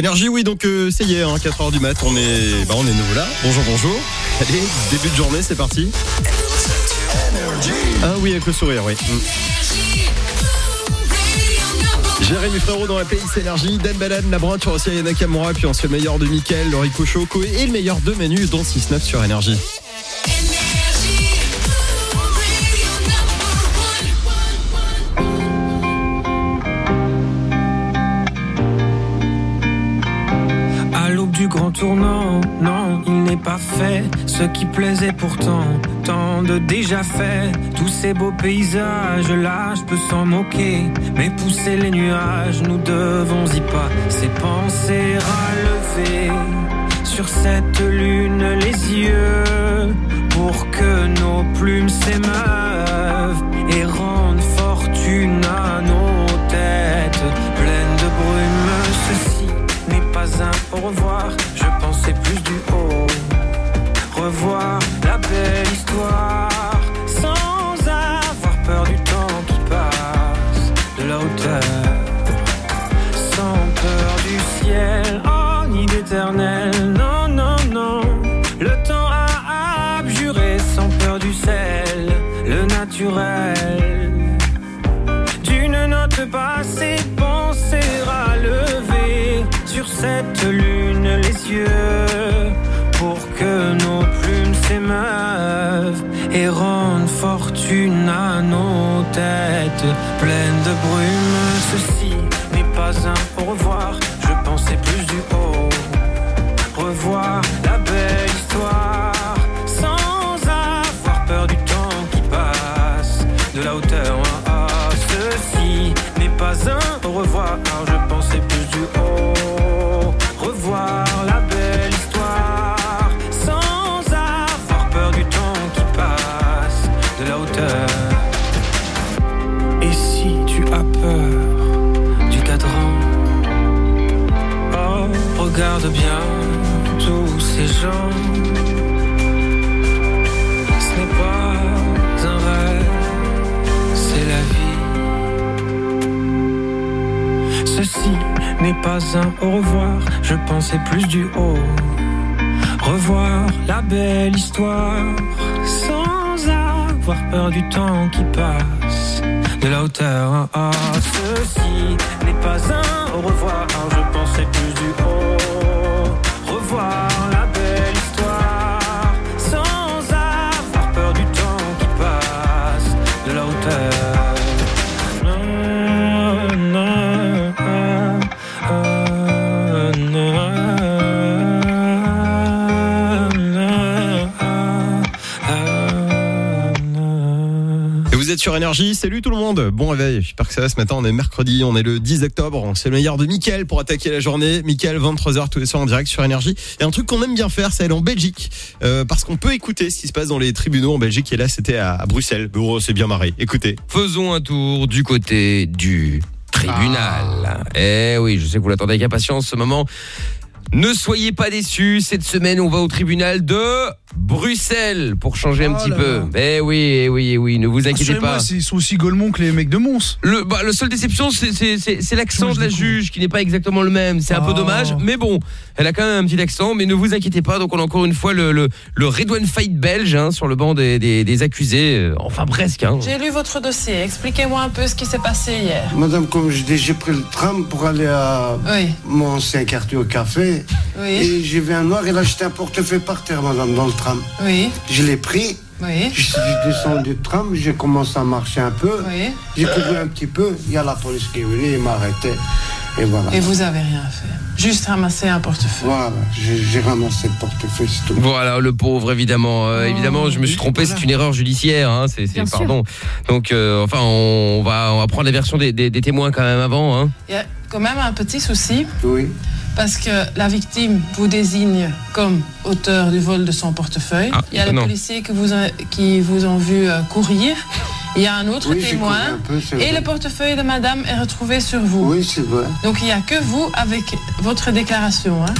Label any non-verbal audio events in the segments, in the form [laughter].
Énergie, oui, donc c'est hier, hein, 4h du mat, on est, bah, on est nouveau là. Bonjour, bonjour. Allez, début de journée, c'est parti. Ah oui, avec le sourire, oui. Mm. Jérémy Frérot dans la PX Énergie, Dan Balan, Labran, tu aussi Ayana Kamura, puis on se fait le meilleur de Mickaël, Laurie Cochot, et le meilleur de Manu, dont 6-9 sur Énergie. Tournant, non, il n'est pas fait ce qui plaisait pourtant, tant de déjà fait. Tous ces beaux paysages là, je peux s'en moquer, mais pousser les nuages, nous devons y pas. C'est penser à lever sur cette lune les yeux pour que nos plumes s'émeuvent et rendent fortune à nos têtes pleines de brume. Ceci n'est pas un au revoir, pensais plus du haut. Revoir la belle histoire sans avoir peur du temps qui passe, de la hauteur, sans peur du ciel, oh ni d'éternel. Non, non, non, le temps a abjuré sans peur du sel, le naturel d'une note basse et penser à lever sur cette lune pour que nos plumes s'émeuvent et rendent fortune à nos têtes pleines de brume. Ceci n'est pas un au revoir, n'est pas un au revoir, je pensais plus du haut. Revoir la belle histoire sans avoir peur du temps qui passe. De la hauteur, ah, ceci n'est pas un au revoir, je pensais plus du haut. Revoir êtes sur Énergie, salut tout le monde, bon réveil, j'espère que ça va ce matin, on est mercredi, on est le 10 octobre, c'est le meilleur de Mickaël pour attaquer la journée, Mickaël 23h tous les soirs en direct sur Énergie, et un truc qu'on aime bien faire, c'est aller en Belgique, euh, parce qu'on peut écouter ce qui se passe dans les tribunaux en Belgique, et là c'était à, à Bruxelles, c'est bien marré, écoutez. Faisons un tour du côté du tribunal. Eh oui, je sais que vous l'attendez avec impatience. Ce moment. Ne soyez pas déçus, cette semaine on va au tribunal de Bruxelles pour changer un Oh petit là peu. là. Eh oui, eh oui, eh oui, ne vous inquiétez Rassurez-moi, pas. c'est- Ils sont aussi golemons que les mecs de Mons. Le, bah, le seule déception, c'est- l'accent de la juge qui n'est pas exactement le même. C'est un peu Oh. dommage, mais bon, elle a quand même un petit accent. Mais ne vous inquiétez pas, donc on a encore une fois le, le, le Redouane Fight belge hein, sur le banc des, des, des accusés. Euh, Enfin presque. Hein. J'ai lu votre dossier. Expliquez-moi un peu ce qui s'est passé hier. Madame, comme je dis, j'ai pris le tram pour aller à Oui, mon ancien quartier au café. Oui, Et j'ai vu un noir, il a jeté un portefeuille par terre, madame, dans le tram. oui, Je l'ai pris, oui, je suis descendu du tram, j'ai commencé à marcher un peu. oui. J'ai couru un petit peu, il y a la police qui est venue, il m'a arrêté. Et voilà. Et vous avez rien fait. Juste ramasser un portefeuille. Voilà, j'ai ramassé le portefeuille, c'est tout. Voilà, le pauvre, évidemment. Euh, évidemment, je me suis trompé, c'est une erreur judiciaire. Hein, c'est, sûr. pardon. Donc, euh, enfin, on va, on va prendre la version des, des- des témoins quand même avant. Hein. Il y a quand même un petit souci Oui, parce que la victime vous désigne comme auteur du vol de son portefeuille. Ah, Il y a les étonnant. policiers qui vous, a- qui vous ont vu euh, courir. Il y a un autre oui témoin. un peu, c'est Et vrai. le portefeuille de madame est retrouvé sur vous. Oui, c'est vrai. Donc il n'y a que vous avec votre déclaration. Hein.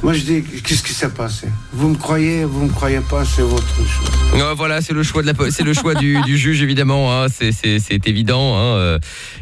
Moi, je dis, qu'est-ce qui s'est passé? Vous me croyez, vous me croyez pas, c'est votre choix. Euh, voilà, c'est le choix de la, c'est le choix du, du juge évidemment. Hein, c'est, c'est, c'est évident. Hein, euh,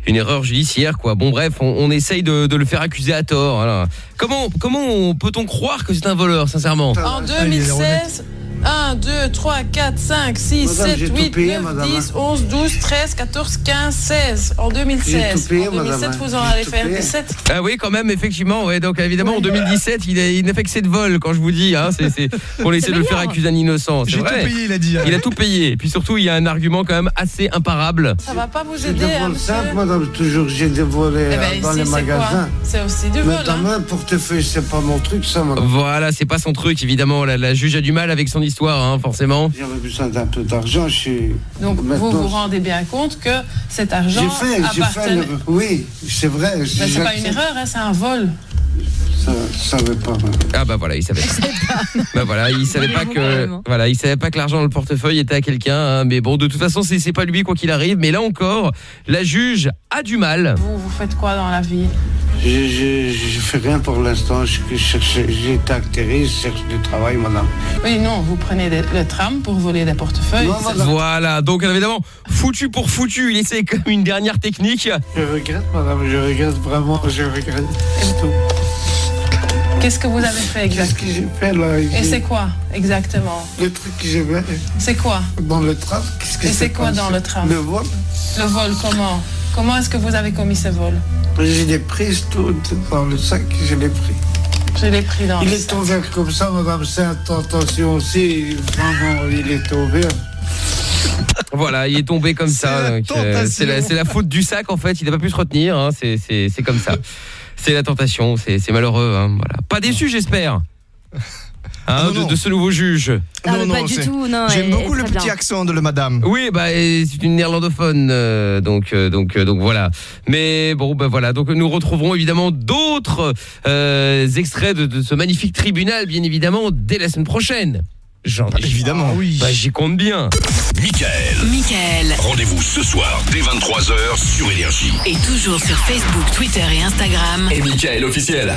une erreur judiciaire, quoi. Bon, bref, on, on essaye de, de le faire accuser à tort. Comment, comment on- peut-on croire que c'est un voleur, sincèrement? En il est honnête. 2016, 1, 2, 3, 4, 5, 6, Madame, 7, j'ai tout 8, payé, 9, madame, 10, 11, 12, 13, 14, 15, 16. En 2016. J'ai tout payé, en 2017, madame, vous en faire payé. 17. Ah oui, quand même, effectivement. Ouais, donc évidemment, en 2017, il, est, il n'a fait que c'est de vol, quand je vous dis. Hein, c'est, c'est, on essaie de le faire accuser un innocent. J'ai tout payé, il a dit. hein. Il a tout payé. Et puis surtout, il y a un argument quand même assez imparable. Ça va pas vous C'est aider, des hein, vols monsieur simples, madame. Toujours, j'ai des volets Eh ben, dans ici, les magasins. C'est aussi du Mais vol. hein. un portefeuille, c'est pas mon truc, ça, madame. Voilà, c'est pas son truc, évidemment. La, la juge a du mal avec son histoire, hein, forcément. J'avais besoin d'un peu d'argent, je suis. Donc vous Maintenant, vous rendez bien compte que cet argent J'ai fait, j'ai fait. appartenait... le- Oui, c'est vrai. Mais c'est pas une erreur, hein, c'est un vol. Ça, ça veut pas. Ah bah voilà, il savait. [laughs] bah voilà, il savait pas que voilà, il savait pas que l'argent dans le portefeuille était à quelqu'un. hein, mais bon, de toute façon, c'est c'est pas lui quoi qu'il arrive. Mais là encore, la juge a du mal. Vous, vous faites quoi dans la vie? Je, je, je fais rien pour l'instant. Été acteur, je cherche du travail, madame. Oui, non, vous prenez des- le tram pour voler des portefeuilles. Non. Voilà, donc évidemment, foutu pour foutu, il essaie comme une dernière technique. Je regrette, madame. Je regrette vraiment. Je regrette. C'est tout. Qu'est-ce que vous avez fait Qu'est-ce exactement que j'ai fait là Et c'est quoi exactement Le truc que j'ai fait C'est quoi dans le tram, qu'est-ce que Et c'est quoi dans le tram Le vol. Le vol, comment Comment est-ce que vous avez commis ce vol J'ai des prises toutes dans le sac, je l'ai pris. Je l'ai pris dans Il le est sac. tombé comme ça, madame, c'est attention aussi. Vraiment, il est tombé. Voilà, il est tombé comme ça. euh, tentation. C'est la, la faute du sac en fait. Il n'a pas pu se retenir. hein, c'est comme ça. C'est la tentation. C'est malheureux. hein, voilà. Pas déçu, j'espère. [laughs] Hein, non, de, non. de ce nouveau juge. Ah, Non, pas du tout, non. J'aime beaucoup le petit bien. accent de la madame. Oui, bah c'est une néerlandophone, euh, donc euh, donc euh, donc voilà. Mais bon, bah voilà. Donc nous retrouverons évidemment d'autres euh, extraits de, de ce magnifique tribunal, bien évidemment, dès la semaine prochaine. J'en ai. Évidemment. oui. Bah j'y compte bien. Michael. Michael. Rendez-vous ce soir dès 23h sur Énergie. Et toujours sur Facebook, Twitter et Instagram. Et Michael officiel.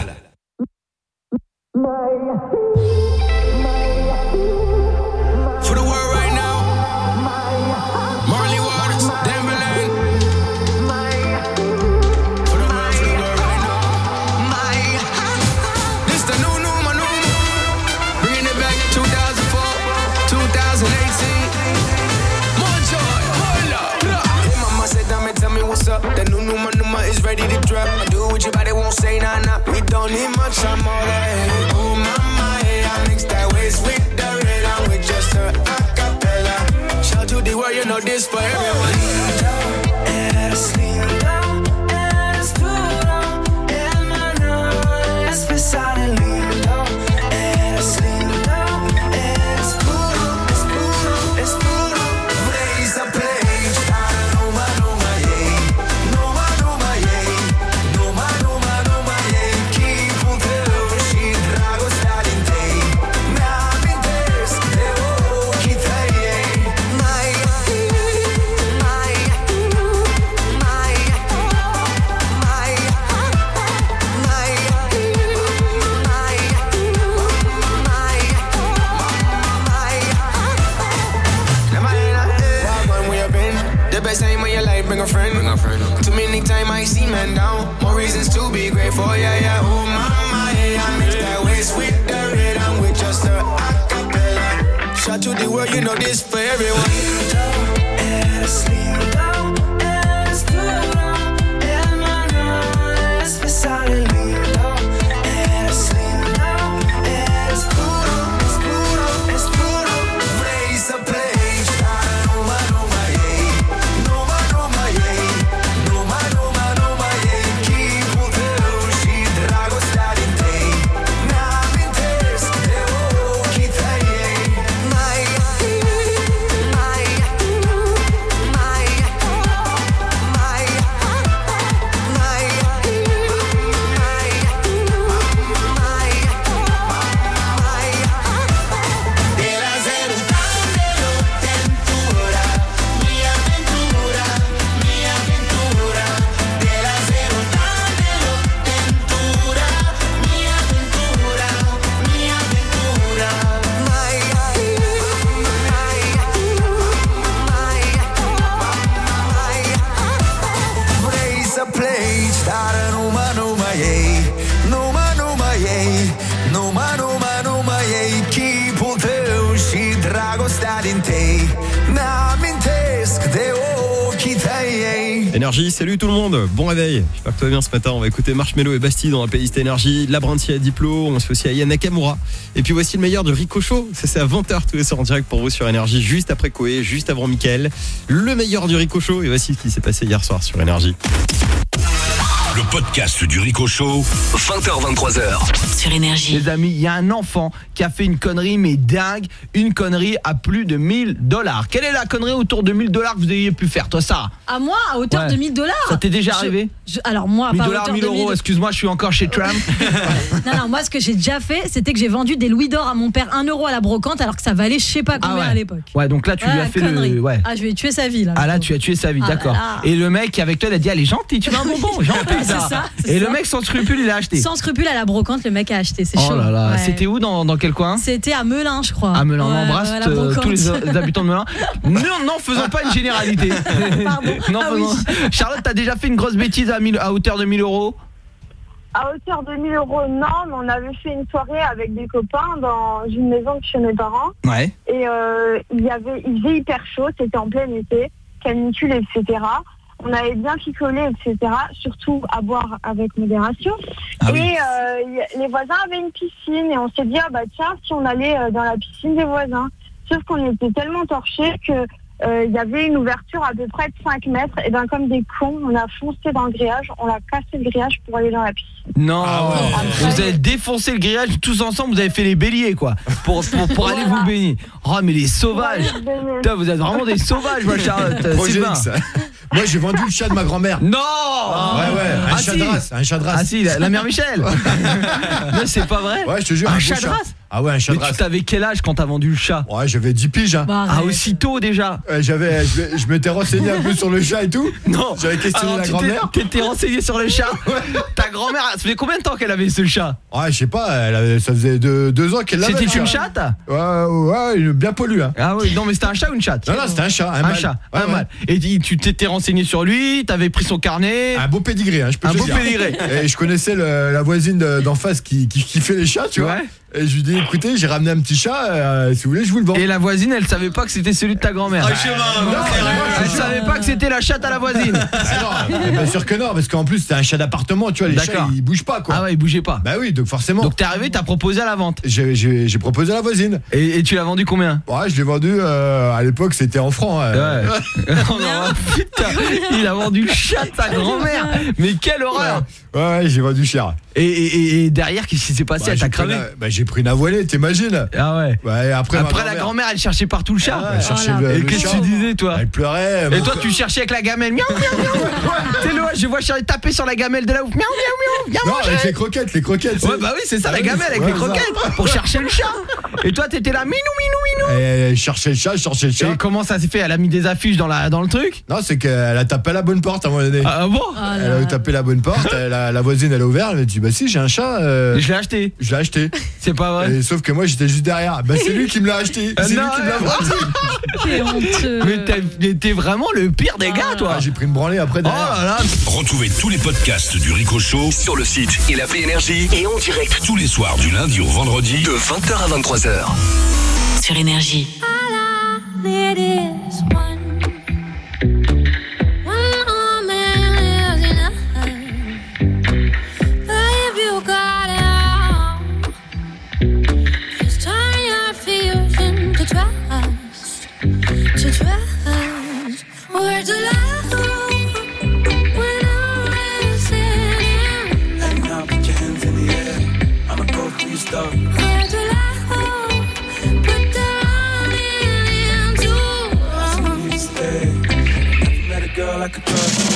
Bon réveil. J'espère que tout va bien ce matin. On va écouter Marshmello et Bastille dans la playlist Énergie, Labranti à Diplo, on se fait aussi à Yann Nakamura. Et puis voici le meilleur du Rico Show. Ça c'est à 20h tous les soirs en direct pour vous sur Énergie, juste après Koé, juste avant Mickaël. Le meilleur du Rico Show. Et voici ce qui s'est passé hier soir sur Énergie. Podcast du Rico Show, 20h23h. Sur Énergie. Les amis, il y a un enfant qui a fait une connerie mais dingue, une connerie à plus de 1000 dollars. Quelle est la connerie autour de 1000 dollars que vous ayez pu faire toi ça À moi, à hauteur Ouais. de 1000 dollars. Ça t'est déjà arrivé? Alors moi, 1000 pas à dollars, hauteur 1000 de euros, excuse-moi, je suis encore chez Trump. [laughs] Non, non, moi, ce que j'ai déjà fait, c'était que j'ai vendu des louis d'or à mon père 1 euro à la brocante, alors que ça valait je sais pas combien Ah ouais. à l'époque. Ouais, donc là tu lui as fait connerie. le ouais. Ah, je vais tuer sa vie là. Ah là tu as tué sa vie, Ah d'accord. Et le mec avec toi il a dit elle est gentille, tu veux un bonbon, [laughs] gentil ça. Ça, Et le mec sans scrupule il a acheté. Sans scrupule à la brocante, le mec a acheté. C'est chaud. Oh là là, Ouais. c'était où dans, dans quel coin? C'était à Melun, je crois. à Melun, on Ouais, embrasse euh, tous les, les habitants de Melun. [laughs] Non, non, faisons pas une généralité. [laughs] Pardon. [laughs] Non, Ah Charlotte, t'as déjà fait une grosse bêtise à, 1000 à hauteur de 1000 euros? À hauteur de 1000 euros, non, mais on avait fait une soirée avec des copains dans une maison de chez mes parents. Ouais. Et euh, il, y avait, il faisait hyper chaud, c'était en plein été, canicule, etc. On avait bien picolé, etc. Surtout à boire avec modération. Ah et oui. euh, les voisins avaient une piscine et on s'est dit, ah bah tiens, si on allait euh, dans la piscine des voisins. Sauf qu'on était tellement torchés que euh, il y avait une ouverture à peu près de 5 mètres. Et ben comme des cons, on a foncé dans le grillage, on a cassé le grillage pour aller dans la piscine. Non, Ah ouais. vous avez défoncé le grillage tous ensemble, vous avez fait les béliers quoi, pour, pour, pour aller vous baigner. Oh mais les sauvages Ouais, je- Putain, vous êtes vraiment des sauvages, moi [laughs] Charlotte. Sylvain. Moi, j'ai vendu le chat de ma grand-mère. Non Ouais, ouais, un Ah, chat si. de race, un chat de Ah race. si, la, la mère Michel [laughs] Non, c'est pas vrai Ouais, je te jure, Un beau chat de race Ah ouais, un chat Mais de tu t'avais quel âge quand t'as vendu le chat Ouais, j'avais 10 piges. Hein. Bah, Ah, arrête. aussitôt déjà j'avais, je, je m'étais renseigné un peu sur le chat et tout. Non J'avais questionné Alors, la tu grand-mère. T'étais renseigné sur le chat [laughs] Ta grand-mère, ça fait combien de temps qu'elle avait ce chat Ouais, je sais pas, elle avait- ça faisait deux, deux ans qu'elle l'avait. C'était une chat. chatte Ouais, ouais, ouais, bien pollu. Hein. Ah oui, non mais c'était un chat ou une chatte Non, non, c'était un chat. Un, Un mâle. chat, Ouais, un ouais. mâle. Et tu t'étais renseigné sur lui, t'avais pris son carnet. Un beau pédigré, hein, je peux Un te le beau dire. pédigré. Et je connaissais le- la voisine de- d'en face qui, qui, qui fait les chats, tu vois. Ouais. Et je lui dis, écoutez, j'ai ramené un petit chat, euh, si vous voulez, je vous le vends. Et la voisine, elle savait pas que c'était celui de ta grand-mère. Non, c'est Elle savait pas que c'était la chatte à la voisine. Ah non, mais bien sûr que non, parce qu'en plus, c'était un chat d'appartement, tu vois, les chats, ils bougent pas, quoi. Ah ouais, il bougeait pas. Bah oui, donc forcément. Donc t'es arrivé, t'as proposé à la vente. J'ai- proposé à la voisine. Et, et tu l'as vendu combien? Ouais, je l'ai vendu, euh, à l'époque, c'était en francs. euh. Ouais. [laughs] [laughs] Oh non, putain, il a vendu le chat sa grand-mère. Mais quelle horreur Ouais, ouais, j'ai vendu cher. et, et- et derrière, qu'est-ce qui s'est passé Bah, Elle t'a la- bah, j'ai pris une avoinée, t'imagines Ah ouais. Après, la grand-mère, elle cherchait partout le chat. Ouais, elle cherchait Oh le, Et qu'est-ce que tu disais toi Elle pleurait. Et toi tu cherchais avec la gamelle Miaou miaou miaou [laughs] T'es le je vois Charlie taper sur la gamelle de la ouf Miaou miaou miaou Viens Non, manger avec les croquettes, les croquettes. Ouais bah oui c'est ça Ah la oui, gamelle avec les croquettes Pour chercher le chat Et toi t'étais là minou minou minou Et elle cherchait le chat, je cherchais le chat. Et comment ça s'est fait? Elle a mis des affiches dans, la, dans le truc? Non, c'est qu'elle a tapé à la bonne porte à un moment donné. Ah bon? Ah Elle là. a tapé la bonne porte, elle la voisine elle a ouvert, elle a dit bah si j'ai un chat, euh, Je l'ai acheté je l'ai acheté. C'est pas vrai Et sauf que moi j'étais juste derrière. Bah c'est lui qui me l'a acheté. [laughs] C'est lui qui me l'a vendu. [laughs] T'es honteux. Mais t'es- vraiment le pire des gars toi Ah, j'ai pris une branlée après Oh derrière. là là Retrouvez tous les podcasts du Rico Show sur le site et l'appli Énergie et en direct tous les soirs du lundi au vendredi de 20h à 23h. Sur Énergie. Girl I could trust.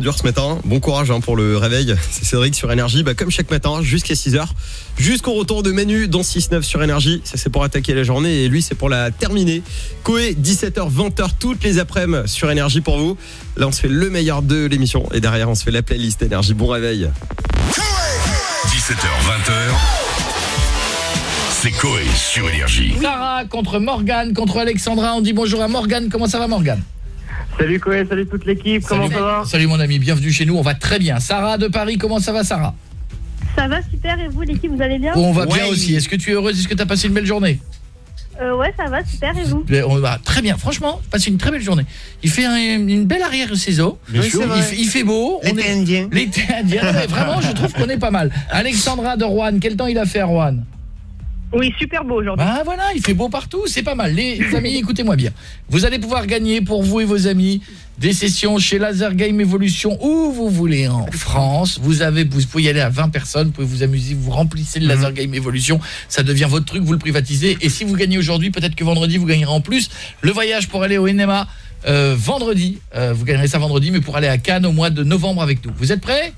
trop ce matin. Bon courage hein, pour le réveil. C'est Cédric sur Énergie. Bah, comme chaque matin, jusqu'à 6h. Jusqu'au retour de Manu dans 6-9 sur Énergie. Ça, c'est pour attaquer la journée. Et lui, c'est pour la terminer. Coé, 17h, 20h, toutes les après-midi sur Énergie pour vous. Là, on se fait le meilleur de l'émission. Et derrière, on se fait la playlist Énergie. Bon réveil. 17h, 20h. C'est Coé sur Énergie. Sarah contre Morgane, contre Alexandra. On dit bonjour à Morgane. Comment ça va, Morgane? Salut Coé, salut toute l'équipe, comment ça va Salut mon ami, bienvenue chez nous, on va très bien. Sarah de Paris, comment ça va Sarah? Ça va super, et vous l'équipe, vous allez bien? On va bien aussi, est-ce que tu es heureuse, est-ce que tu as passé une belle journée? Euh, ouais, ça va, super, et vous? Eh, on va Très bien, franchement, passez une très belle journée. Il fait une belle arrière-saison, il, il, fait beau. L'été indien. L'été indien, vraiment, je trouve qu'on est pas mal. Alexandra de Rouen, quel temps il a fait à Rouen oui, super beau aujourd'hui. Bah voilà, il fait beau partout, c'est pas mal. Les amis, [laughs] écoutez-moi bien. Vous allez pouvoir gagner pour vous et vos amis des sessions chez Laser Game Evolution où vous voulez en France. Vous avez vous pouvez y aller à 20 personnes, vous pouvez vous amuser, vous remplissez le Laser Game Evolution, ça devient votre truc, vous le privatisez et si vous gagnez aujourd'hui, peut-être que vendredi vous gagnerez en plus le voyage pour aller au NMA euh, vendredi. Euh, vous gagnerez ça vendredi mais pour aller à Cannes au mois de novembre avec nous. Vous êtes prêts?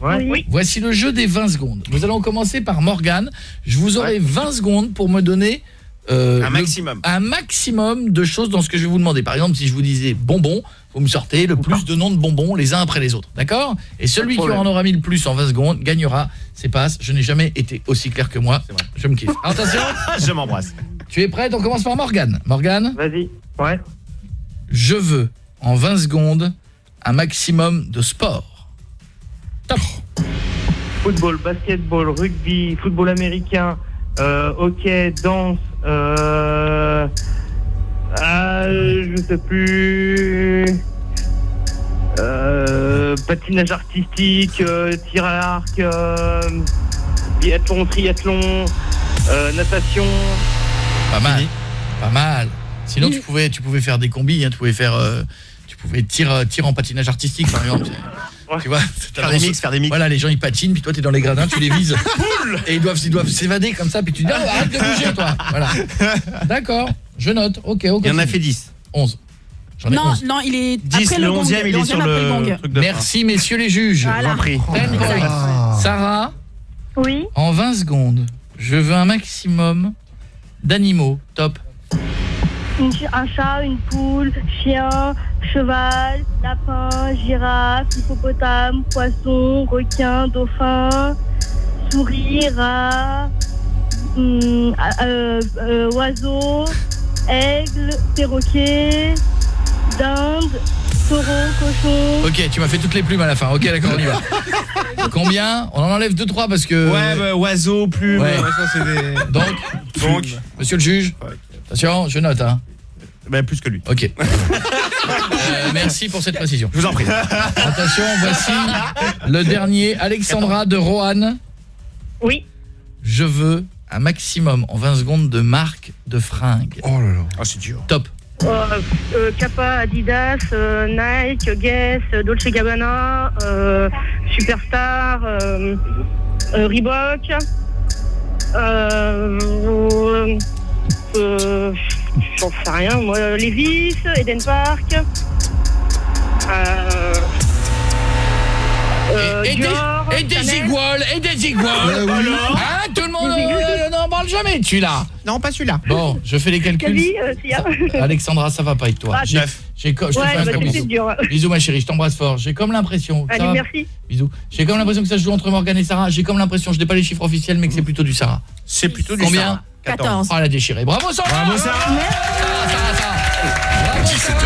Oui. Voici le jeu des 20 secondes. Nous allons commencer par Morgane. Je vous aurai 20 secondes pour me donner euh, Un le- maximum. un maximum de choses dans ce que je vais vous demander. Par exemple, si je vous disais bonbons, vous me sortez le plus de noms de bonbons les uns après les autres. D'accord? Et celui qui en aura mis le plus en 20 secondes gagnera. C'est passe. Je n'ai jamais été aussi clair que moi. Je me kiffe. [laughs] Attention. Je m'embrasse. Tu es prête? On commence par Morgane. Morgane? Vas-y. Ouais. Je veux en 20 secondes un maximum de sport. Top. Football, basketball, rugby, football américain, euh, hockey, danse, euh, euh, je sais plus, euh, patinage artistique, euh, tir à l'arc, euh, biathlon, triathlon, euh, natation. Pas mal. Pas mal. Sinon tu pouvais tu pouvais faire des combis, hein, tu pouvais faire euh, tu pouvais tir tir en patinage artistique par exemple. Tu vois, [laughs] Faire des mix, faire des mix. Voilà, les gens ils patinent puis toi tu es dans les gradins, tu les vises. [laughs] et ils doivent ils doivent s'évader comme ça puis tu dis Ah, arrête de bouger toi. Voilà. [laughs] D'accord, je note. OK, OK. Il y en a fait 10. 11. J'en ai Non, 11. non, il est 10, après le le gong. 11e, il est 11e sur le truc de Merci messieurs les juges. Voilà. 10 points. Sarah, Oui. en 20 secondes, je veux un maximum d'animaux. Top. Une un chat, une poule, chien, cheval, lapin, girafe, hippopotame, poisson, requin, dauphin, souris, rat, hum, euh, euh, oiseau, aigle, perroquet, dinde, taureau, cochon. Ok, tu m'as fait toutes les plumes à la fin. Ok, d'accord, on y va. [laughs] Combien On en enlève 2-3 parce que... Ouais, bah, oiseau, plume, Ouais. c'est des... Donc, Donc, monsieur le juge, attention, je note. Hein. bah, plus que lui. Ok. [laughs] Euh, merci pour cette précision. Je vous en prie. Attention, voici le dernier. Alexandra de Roanne. Oui. Je veux un maximum en 20 secondes de marque de fringues. Oh là là. Ah, c'est dur. Top. Euh, euh, Kappa, Adidas, euh, Nike, Guess, euh, Dolce Gabbana, euh, Superstar, euh, euh, Reebok, euh, j'en sais rien, moi, Levi's, Eden Park, euh, euh, Et, des, Dior, et des Chanel. iguales, et des iguales. Hein, tout le monde parle jamais celui-là. Non, pas celui-là. Bon, je fais les calculs. Quali, euh, Sia. [laughs] Alexandra, ça va pas avec toi. Ah, J'ai- neuf. j'ai co- je te Ouais, fais un bah, gros bisou. dur. Bisous ma chérie, je t'embrasse fort. J'ai comme l'impression. ça Allez, va merci. Bisous. J'ai comme l'impression que ça se joue entre Morgane et Sarah. J'ai comme l'impression, je n'ai pas les chiffres officiels, mais que c'est plutôt du Sarah. C'est plutôt du Combien Sarah. 14. Oh, elle a déchiré. Bravo Sarah Bravo, Sarah. Sarah, Sarah, Sarah. Bravo, Sarah.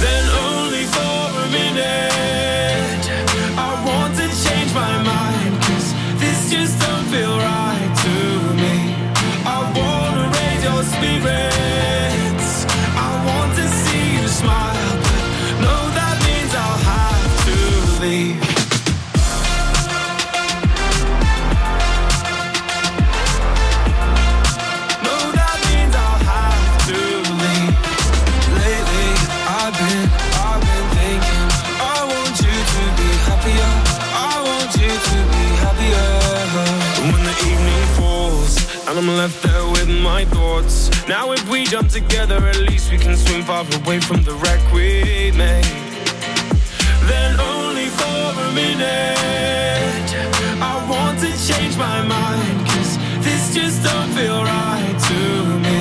Then only for a minute And I'm left there with my thoughts. Now if we jump together At least we can swim far away from the wreck we made. Then only for a minute I want to change my mind Cause this just don't feel right to me.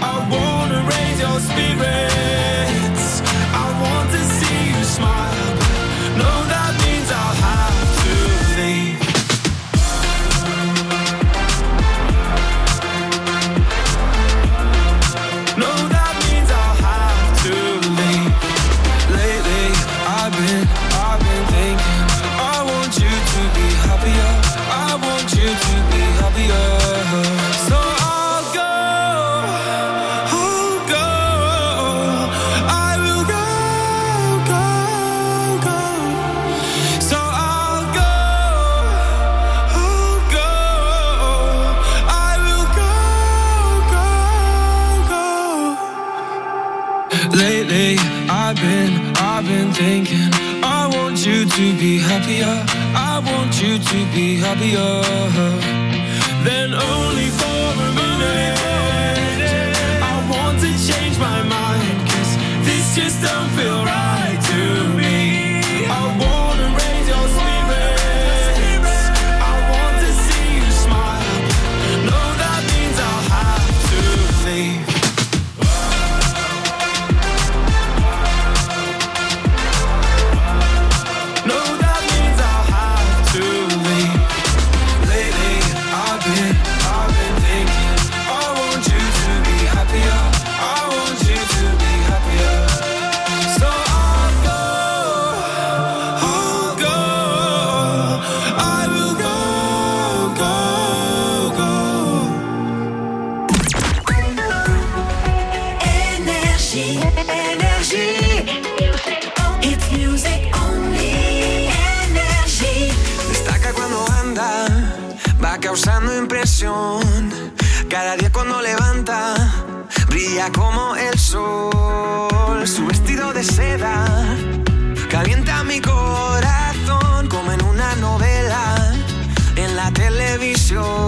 I wanna raise your spirits thinking. I want you to be happier. I want you to be happier. Then only Cada día cuando levanta, brilla como el sol. Su vestido de seda calienta mi corazón como en una novela en la televisión.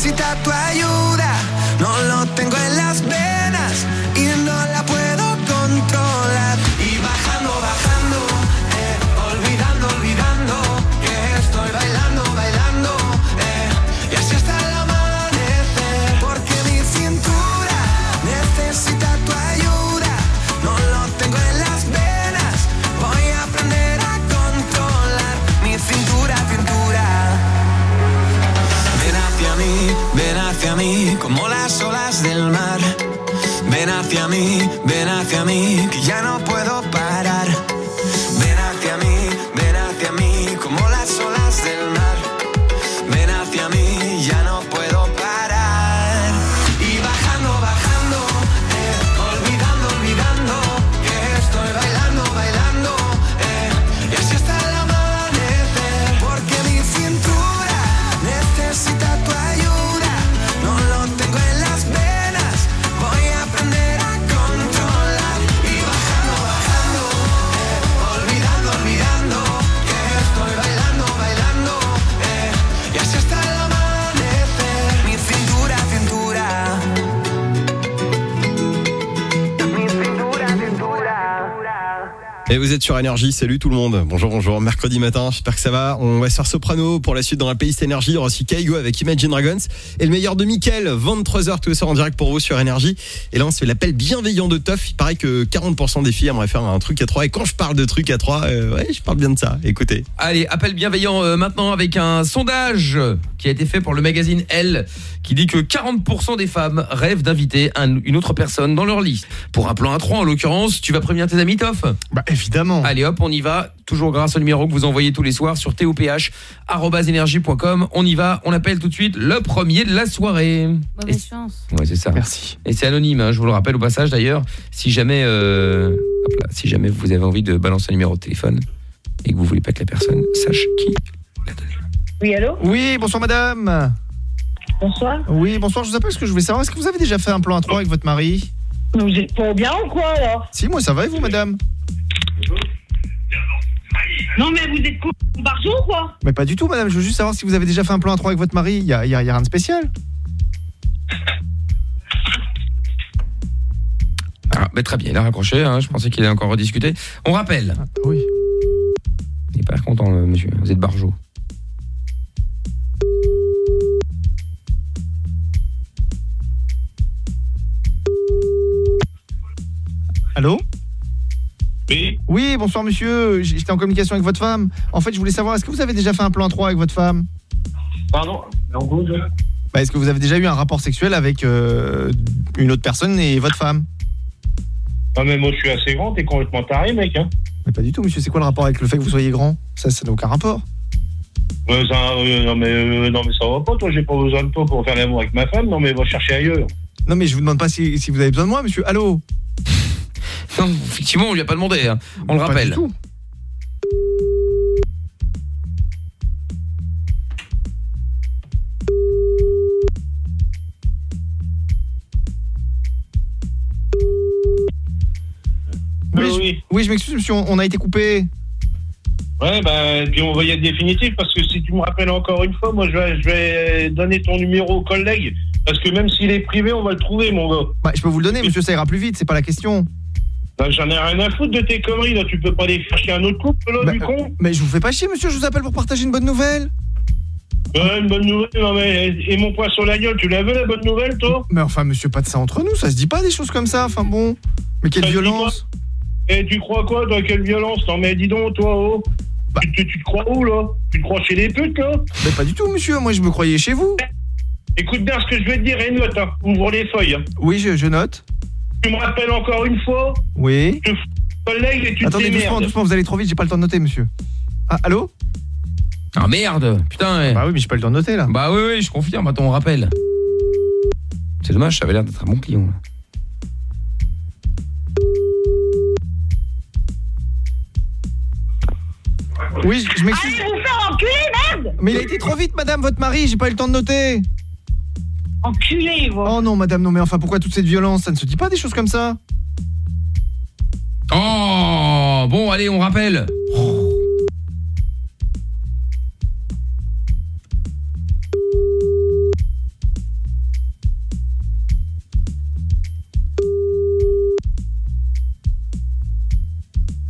Necesita tu ayuda. No Et vous êtes sur Énergie, salut tout le monde. Bonjour, bonjour. Mercredi matin, j'espère que ça va. On va se faire Soprano pour la suite dans la playlist Énergie. Il y aura aussi Kaigo avec Imagine Dragons. Et le meilleur de Mickaël, 23h tous les soirs en direct pour vous sur Énergie. Et là, on se fait l'appel bienveillant de Toff. Il paraît que 40% des filles aimeraient faire un truc à trois. Et quand je parle de truc à trois, euh, ouais, je parle bien de ça. Écoutez. Allez, appel bienveillant euh, maintenant avec un sondage qui a été fait pour le magazine Elle qui dit que 40% des femmes rêvent d'inviter un- une autre personne dans leur liste. Pour un plan à 3 en l'occurrence, tu vas prévenir tes amis Toff? Bah évidemment. Allez hop, on y va, toujours grâce au numéro que vous envoyez tous les soirs sur toph@energie.com. On y va, on appelle tout de suite le premier de la soirée. Et- Mauvaise chance. Ouais, c'est ça. Merci. Et c'est anonyme, hein, je vous le rappelle au passage d'ailleurs. Si jamais, euh, hop là, si jamais vous avez envie de balancer un numéro de téléphone, et que vous voulez pas que la personne sache qui. Oui, allô? Oui, bonsoir madame. Bonsoir. Oui, bonsoir, je vous appelle parce que je voulais savoir, est-ce que vous avez déjà fait un plan à trois avec votre mari? Vous êtes pas bien ou quoi alors? Si, moi ça va et vous madame? Non mais vous êtes con barjot ou quoi Mais pas du tout madame, je veux juste savoir si vous avez déjà fait un plan à trois avec votre mari, il y a, y a- y a rien de spécial Ah, bah, très bien, il a raccroché, hein, je pensais qu'il allait encore rediscuter. On rappelle. oui. Il est pas content, le monsieur. Vous êtes barjot. Allô? Oui. Oui, bonsoir monsieur, j'étais en communication avec votre femme. En fait, je voulais savoir, est-ce que vous avez déjà fait un plan à trois avec votre femme? Pardon? Je- bah, Est-ce que vous avez déjà eu un rapport sexuel avec euh, une autre personne et votre femme? Non mais moi je suis assez grand, t'es complètement taré mec hein. Mais pas du tout monsieur, c'est quoi le rapport avec le fait que vous soyez grand? Ça, ça n'a aucun rapport. Ça, euh, non, mais, euh, non mais ça va pas, toi. J'ai pas besoin de toi pour faire l'amour avec ma femme, non mais va chercher ailleurs. Non mais je vous demande pas si, si vous avez besoin de moi monsieur, allô? Non, effectivement, on lui a pas demandé. hein. On le Pas rappelle. du tout. Oui, je, oui, je m'excuse monsieur, on, on a été coupé. Ouais bah puis on va y être définitif parce que si tu me rappelles encore une fois, moi je vais, je vais donner ton numéro au collègue parce que même s'il est privé, on va le trouver mon gars. Bah, je peux vous le donner monsieur, ça ira plus vite, c'est pas la question. Bah, J'en ai rien à foutre de tes conneries là, tu peux pas aller faire chez un autre couple là Bah, du euh, con Mais je vous fais pas chier monsieur, je vous appelle pour partager une bonne nouvelle. Ouais, une bonne nouvelle, non mais et mon poing sur la gueule, tu l'as vu la bonne nouvelle toi? Mais enfin monsieur, pas de ça entre nous, ça se dit pas des choses comme ça, enfin bon. Mais quelle Ça dit violence Et tu crois quoi, toi, quelle violence? Non, mais dis donc, toi, oh Bah. tu, tu- tu te crois où, là? Tu te crois chez les putes, là? Mais pas du tout monsieur, moi je me croyais chez vous. Écoute bien ce que je vais te dire et note, hein. Ouvre les feuilles. hein. Oui, je, je note. Tu me rappelles encore une fois, Oui. tu fous collègue et tu Attendez, te doucement, doucement, vous allez trop vite, j'ai pas le temps de noter monsieur. Ah, allô Ah merde, putain. eh. Bah oui, mais j'ai pas le temps de noter là. Bah oui, oui, je confirme. Attends, on rappelle. C'est dommage, ça avait l'air d'être un bon client. là. Oui, je, je m'excuse. Allez vous faire enculer, merde Mais il a été trop vite, madame, votre mari, j'ai pas eu le temps de noter. Enculé, vous Oh non, madame, non, mais enfin, pourquoi toute cette violence? Ça ne se dit pas des choses comme ça? Oh, bon, allez, on rappelle.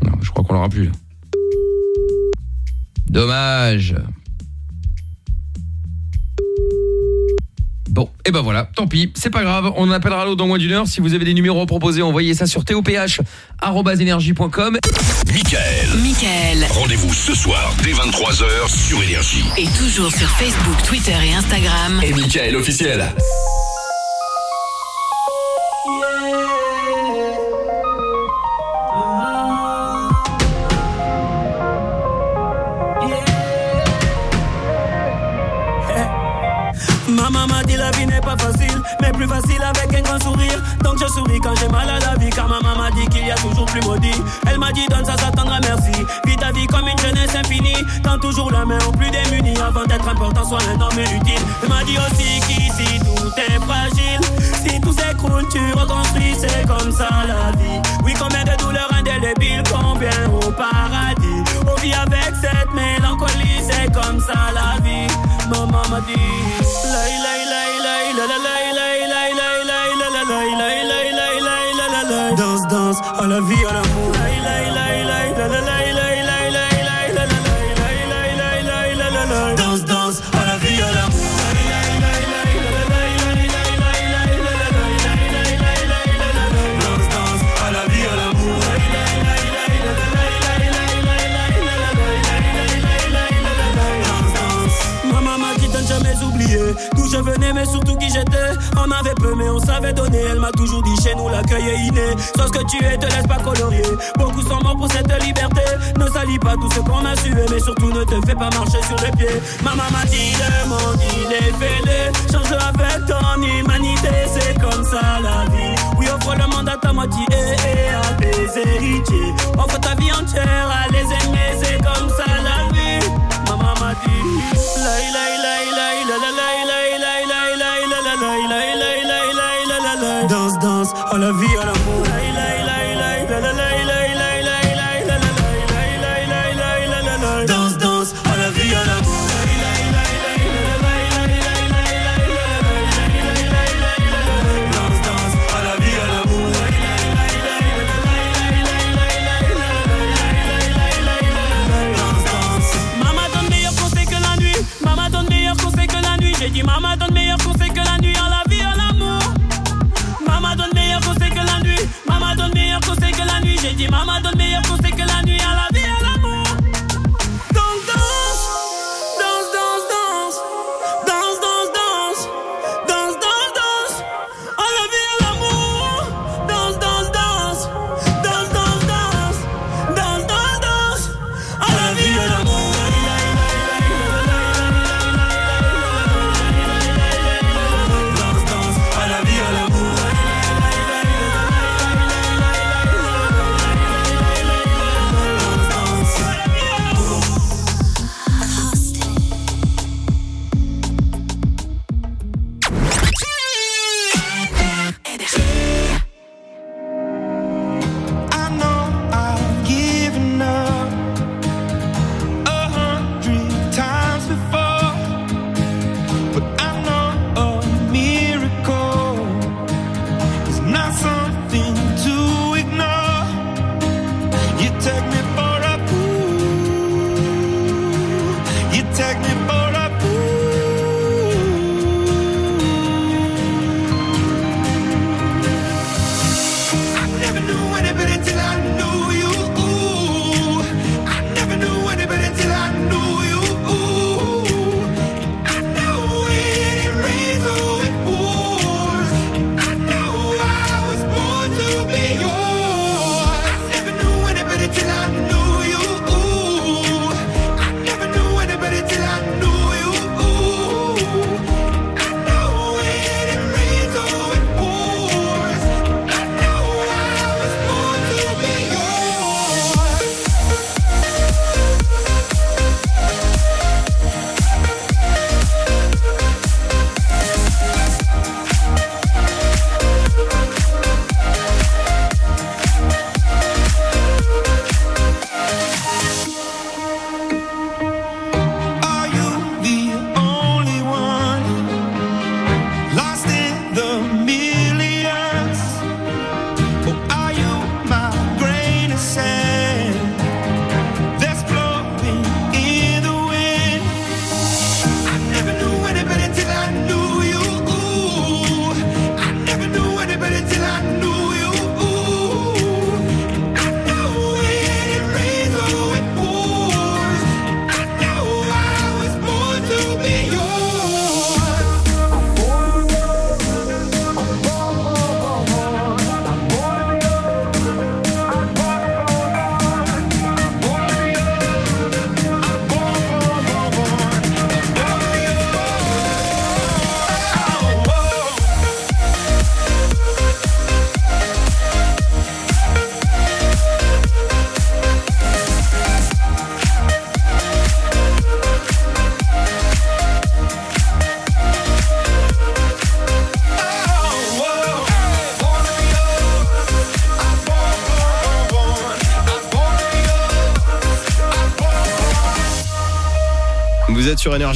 Non, je crois qu'on l'aura plus. là. Dommage. Bon, et ben voilà, tant pis, c'est pas grave, on appellera l'autre dans moins d'une heure. Si vous avez des numéros à proposer, envoyez ça sur toph.energie.com. Michael. Michael. Rendez-vous ce soir dès 23h sur Énergie. Et toujours sur Facebook, Twitter et Instagram. Et Michael officiel. Plus facile avec un grand sourire. Donc je souris quand j'ai mal à la vie, car maman m'a dit qu'il y a toujours plus maudit. Elle m'a dit donne ça, ça t'endra merci. Vis ta vie comme une jeunesse infinie. Tends toujours la main aux plus démunis avant d'être important, sois un homme utile. Elle m'a dit aussi qu'ici tout est fragile. Si tout s'écroule, tu reconstruis, c'est comme ça la vie. Oui, combien de douleurs indélébiles, combien au paradis. On vit avec cette mélancolie, c'est comme ça la vie. Maman m'a dit. Lai, lai, lai, lai, la, la, devenais, mais surtout qui j'étais. On avait peu, mais on savait donner. Elle m'a toujours dit chez nous l'accueil est inné. Sauf ce que tu es, te laisse pas colorier. Beaucoup sont morts pour cette liberté. Ne salis pas tout ce qu'on a sué, mais surtout ne te fais pas marcher sur les pieds. Maman m'a dit le monde il est fêlé. Change avec ton humanité, c'est comme ça la vie. Oui, offre le monde à ta moitié et à tes héritiers. Offre ta vie entière à les aimer, c'est comme ça la vie. Maman m'a dit, la la.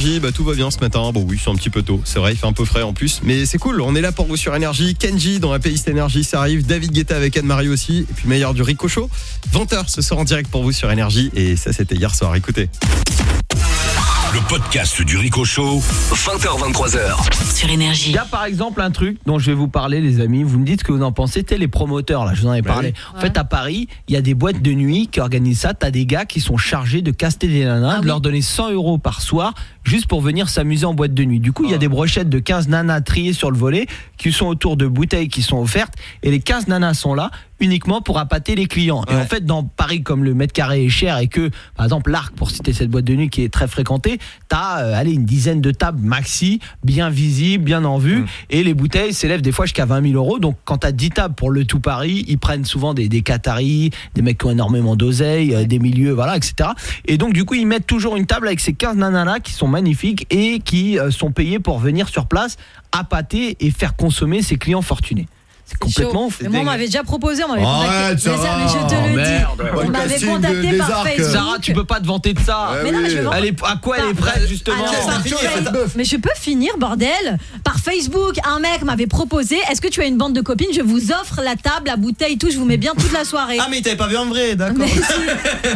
Énergie, bah tout va bien ce matin. Bon oui, c'est un petit peu tôt, c'est vrai, il fait un peu frais en plus, mais c'est cool. On est là pour vous sur énergie. Kenji dans la playlist énergie, ça arrive. David Guetta avec Anne Marie aussi, et puis meilleur du Rico Show. 20h ce soir en direct pour vous sur énergie, et ça c'était hier soir. Écoutez. Le podcast du Rico Show, 20h, 23h. Sur Énergie. Il y a par exemple un truc dont je vais vous parler les amis, vous me dites ce que vous en pensez, c'était les promoteurs là, je vous en ai parlé. En fait à Paris, il y a des boîtes de nuit qui organisent ça, t'as des gars qui sont chargés de caster des nanas, de leur donner 100 euros par soir juste pour venir s'amuser en boîte de nuit. Du coup, il y a des brochettes de 15 nanas triées sur le volet qui sont autour de bouteilles qui sont offertes et les 15 nanas sont là uniquement pour appâter les clients. Et en fait, dans Paris, comme le mètre carré est cher et que, par exemple, l'Arc, pour citer cette boîte de nuit qui est très fréquentée, t'as, euh, allez, une dizaine de tables maxi, bien visibles, bien en vue, et les bouteilles s'élèvent des fois jusqu'à 20 000 euros. Donc, quand t'as 10 tables pour le tout Paris, ils prennent souvent des, des Qataris, des mecs qui ont énormément d'oseille, euh, des milieux, voilà, etc. Et donc, du coup, ils mettent toujours une table avec ces 15 nanas qui sont magnifiques et qui euh, sont payés pour venir sur place, appâter et faire consommer ces clients fortunés. C'est complètement. Mais moi, on m'avait déjà proposé, on m'avait contacté. Ça, mais je te le Merde. dis. On m'avait contacté de- par. Facebook. Sarah, tu peux pas te vanter de ça. Mais non, mais je Elle est à quoi elle est prête justement Mais je peux finir, bordel. Par Facebook, un mec m'avait proposé Est-ce que tu as une bande de copines Je vous offre la table, la bouteille, tout. Je vous mets bien toute la soirée. [laughs] Ah mais t'avais pas vu en vrai, d'accord.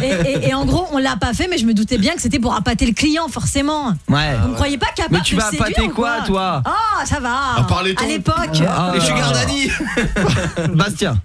Et, et- et en gros, on l'a pas fait, mais je me doutais bien que c'était pour appâter le client, forcément. Ouais. Vous ne croyez pas capable Mais tu vas appâter quoi, toi Ah, ça va. À l'époque. Ah. Les sugar daddy. [laughs] Bastien.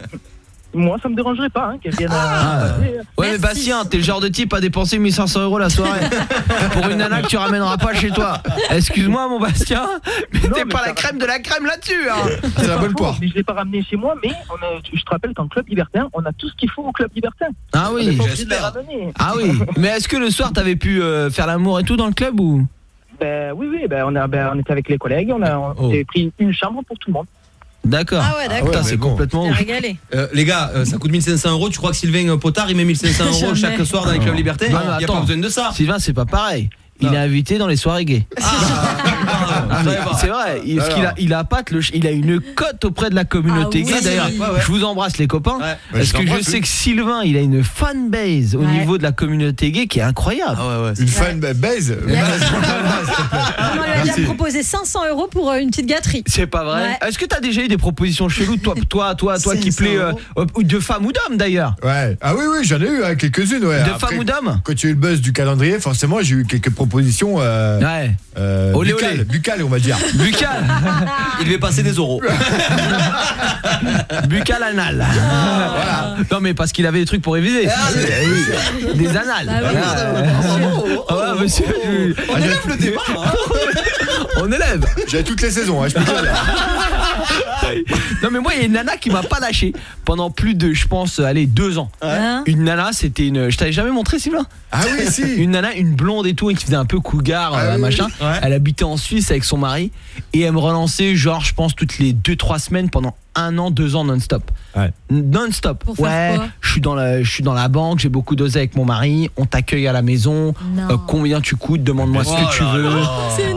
Moi, ça me dérangerait pas hein, qu'elle vienne Ah. à... Ouais mais Bastien, t'es le genre de type à dépenser 1500 euros la soirée [laughs] pour une nana que tu ramèneras pas chez toi. Excuse-moi mon Bastien, mais t'es pas la crème de la crème là-dessus. Hein. C'est la bonne poire. Je l'ai pas ramené chez moi, mais on a- je te rappelle qu'en club libertin, on a tout ce qu'il faut au club libertin. Ah oui, ramener. Ah oui, [laughs] mais est-ce que le soir t'avais pu euh, faire l'amour et tout dans le club ou? Ben oui, oui, ben, on, a, ben, on était avec les collègues, on a, on Oh. pris une chambre pour tout le monde. D'accord. Ah ouais, d'accord. Putain, c'est complètement régalé. Euh, les gars, euh, ça coûte 1500 euros. Tu crois que Sylvain Potard il met 1500 euros chaque soir dans les clubs mais Il y a pas besoin de ça. Sylvain, c'est pas pareil. Il est invité dans les soirées gays. Ah, c'est vrai, il, parce qu'il a, il a pas le, il a une cote auprès de la communauté Ah oui. gay. D'ailleurs, Ouais, ouais. je vous embrasse les copains, Ouais, parce je que je t'embrasse, sais oui. que Sylvain, il a une fanbase au Ouais. niveau de la communauté gay qui est incroyable. Une fan base On lui a déjà proposé 500 euros pour euh, une petite gâterie. C'est pas vrai. Ouais. Est-ce que t'as déjà eu des propositions cheloues, toi, toi, toi, toi qui 500 plaît, euh, ou de femmes ou d'hommes d'ailleurs? Ouais. Ah oui, oui, j'en ai eu hein, quelques-unes. Ouais. De femmes ou d'hommes? Quand tu as eu le buzz du calendrier, forcément, j'ai eu quelques propositions. Euh, ouais. euh, Olé, buccales, olé. buccales, on va dire. [laughs] Buccal [laughs] Il devait passer des euros. [laughs] Buccal anal. Non mais parce qu'il avait des trucs pour réviser. Euh, oui. Des annales. Ah oui. Ah ouais, monsieur. On élève le débat. On élève. J'ai toutes les saisons, hein, je peux te dire. [laughs] Non mais moi il y a une nana qui m'a pas lâché pendant plus de je pense allez deux ans. Hein Une nana c'était une je t'avais jamais montré Sylvain Ah oui si. [laughs] Une nana une blonde et tout et qui faisait un peu cougar Ah euh, oui, machin. oui. Ouais. Elle habitait en Suisse avec son mari et elle me relançait genre je pense toutes les deux trois semaines pendant un an deux ans non-stop. Non-stop. Ouais, je suis dans la je suis dans la banque, j'ai beaucoup d'oseille avec mon mari, on t'accueille à la maison, Non. euh, combien tu coûtes, demande-moi ce Oh que tu là veux.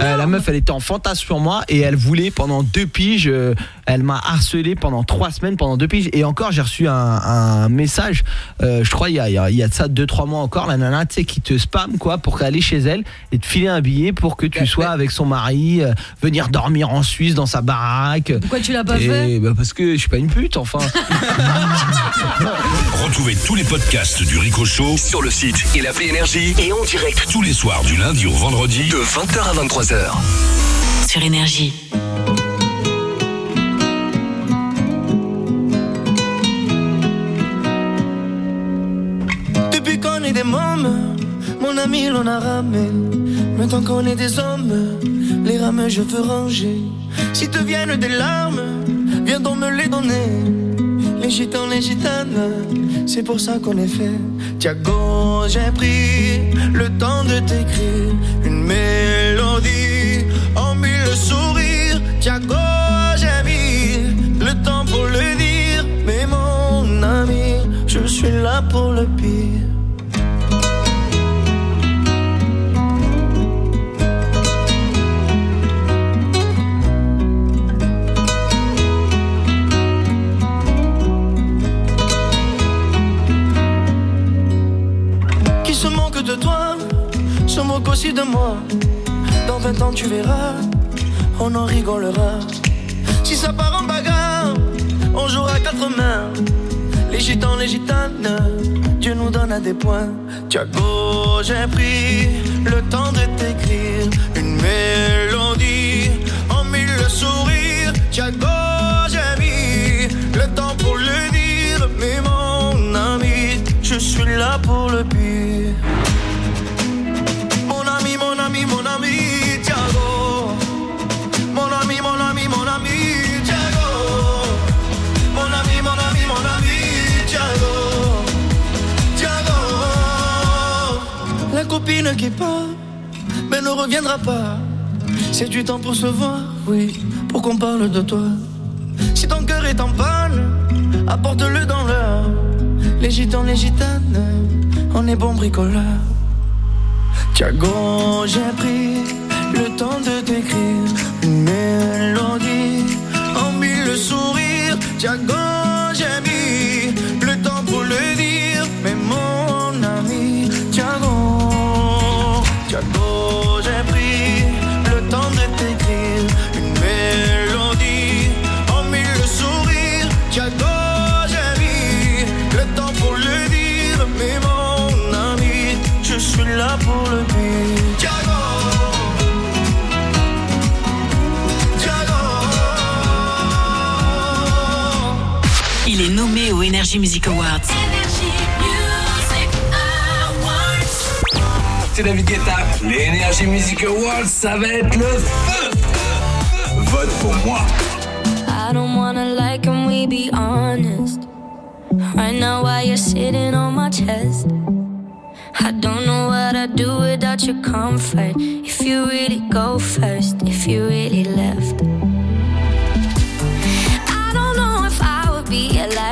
Euh, la meuf, elle était en fantasme sur moi et elle voulait pendant deux piges. euh, elle m'a harcelé pendant trois semaines, pendant deux piges. Et encore, j'ai reçu un, un message. euh, je crois il y a, il y a- il y a de ça deux trois mois encore. La nana, tu sais, qui te spam quoi pour aller chez elle et te filer un billet pour que tu sois avec son mari, euh, venir dormir en Suisse dans sa baraque. Pourquoi tu l'as pas Et fait bah, parce que je suis pas une pute, enfin. [laughs] Retrouvez tous les podcasts du Rico Show sur le site et l'appli Énergie et en direct tous les soirs du lundi au vendredi de 20h à 23h. Sur Énergie. Depuis qu'on est des mômes, mon ami l'on a ramé. Maintenant qu'on est des hommes, les rames je veux ranger. Si te viennent des larmes, viens donc me les donner. Les gitans, les gitanes, c'est pour ça qu'on est fait. Tiago, j'ai pris le temps de t'écrire une mélodie en mille sourires. Tiago, j'ai mis le temps pour le dire. Mais mon ami, je suis là pour le pire. Aussi de moi. Dans 20 ans, tu verras, on en rigolera. Si ça part en bagarre, on jouera quatre mains. Les gitans, les gitanes, Dieu nous donne à des points. Tiago, j'ai pris le temps de t'écrire une mélodie en mille sourires. Tiago, La copine qui part, mais ne reviendra pas. C'est du temps pour se voir, oui, pour qu'on parle de toi. Si ton cœur est en panne, apporte-le dans l'heure. Les gitans, les gitanes, on est bons bricoleurs. Tiago, j'ai pris le temps de t'écrire une mélodie en mille sourires. Tiago, Energy Music Awards. C'est David Guetta. Les Energy Music Awards, ça va être le feu. Vote pour moi. I don't wanna like him, we be honest. Right now, while you're sitting on my chest, I don't know what I'd do without your comfort. If you really go first, if you really left.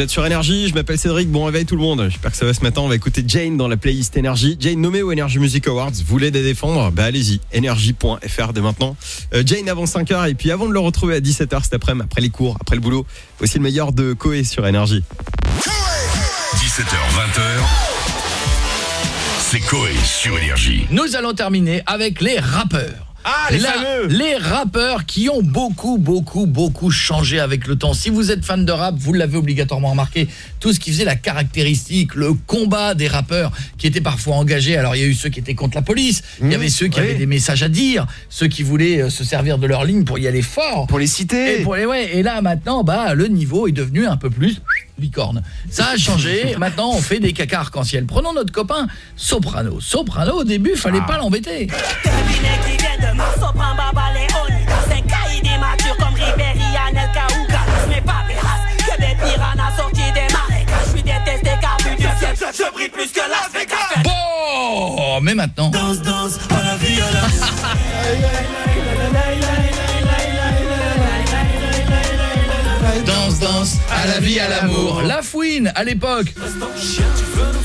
Vous êtes sur Énergie, je m'appelle Cédric, bon réveil tout le monde. J'espère que ça va ce matin. On va écouter Jane dans la playlist Énergie. Jane nommée au Energy Music Awards. Vous voulez les défendre? Bah allez-y, énergie.fr dès maintenant. Euh, Jane avant 5h et puis avant de le retrouver à 17h cet après-midi, après les cours, après le boulot, aussi le meilleur de Koé sur Énergie. 17h, 20h. C'est Coé sur Énergie. Nous allons terminer avec les rappeurs. Ah, les fameux Les rappeurs qui ont beaucoup, beaucoup, beaucoup changé avec le temps. Si vous êtes fan de rap, vous l'avez obligatoirement remarqué. Tout ce qui faisait la caractéristique, le combat des rappeurs qui étaient parfois engagés. Alors, il y a eu ceux qui étaient contre la police. il y avait ceux qui oui. avaient des messages à dire. Ceux qui voulaient euh, se servir de leur ligne pour y aller fort. Pour les citer. Et, pour les, ouais, et là, maintenant, bah, le niveau est devenu un peu plus licorne. Ça a changé. [laughs] Maintenant, on fait des caca arc-en-ciel. Prenons notre copain Soprano. Soprano, au début, fallait pas l'embêter. Je n'ai pas brille plus que Las Vegas. Bon, mais maintenant. Danse, danse, à la vie, à l'amour. La fouine, à l'époque.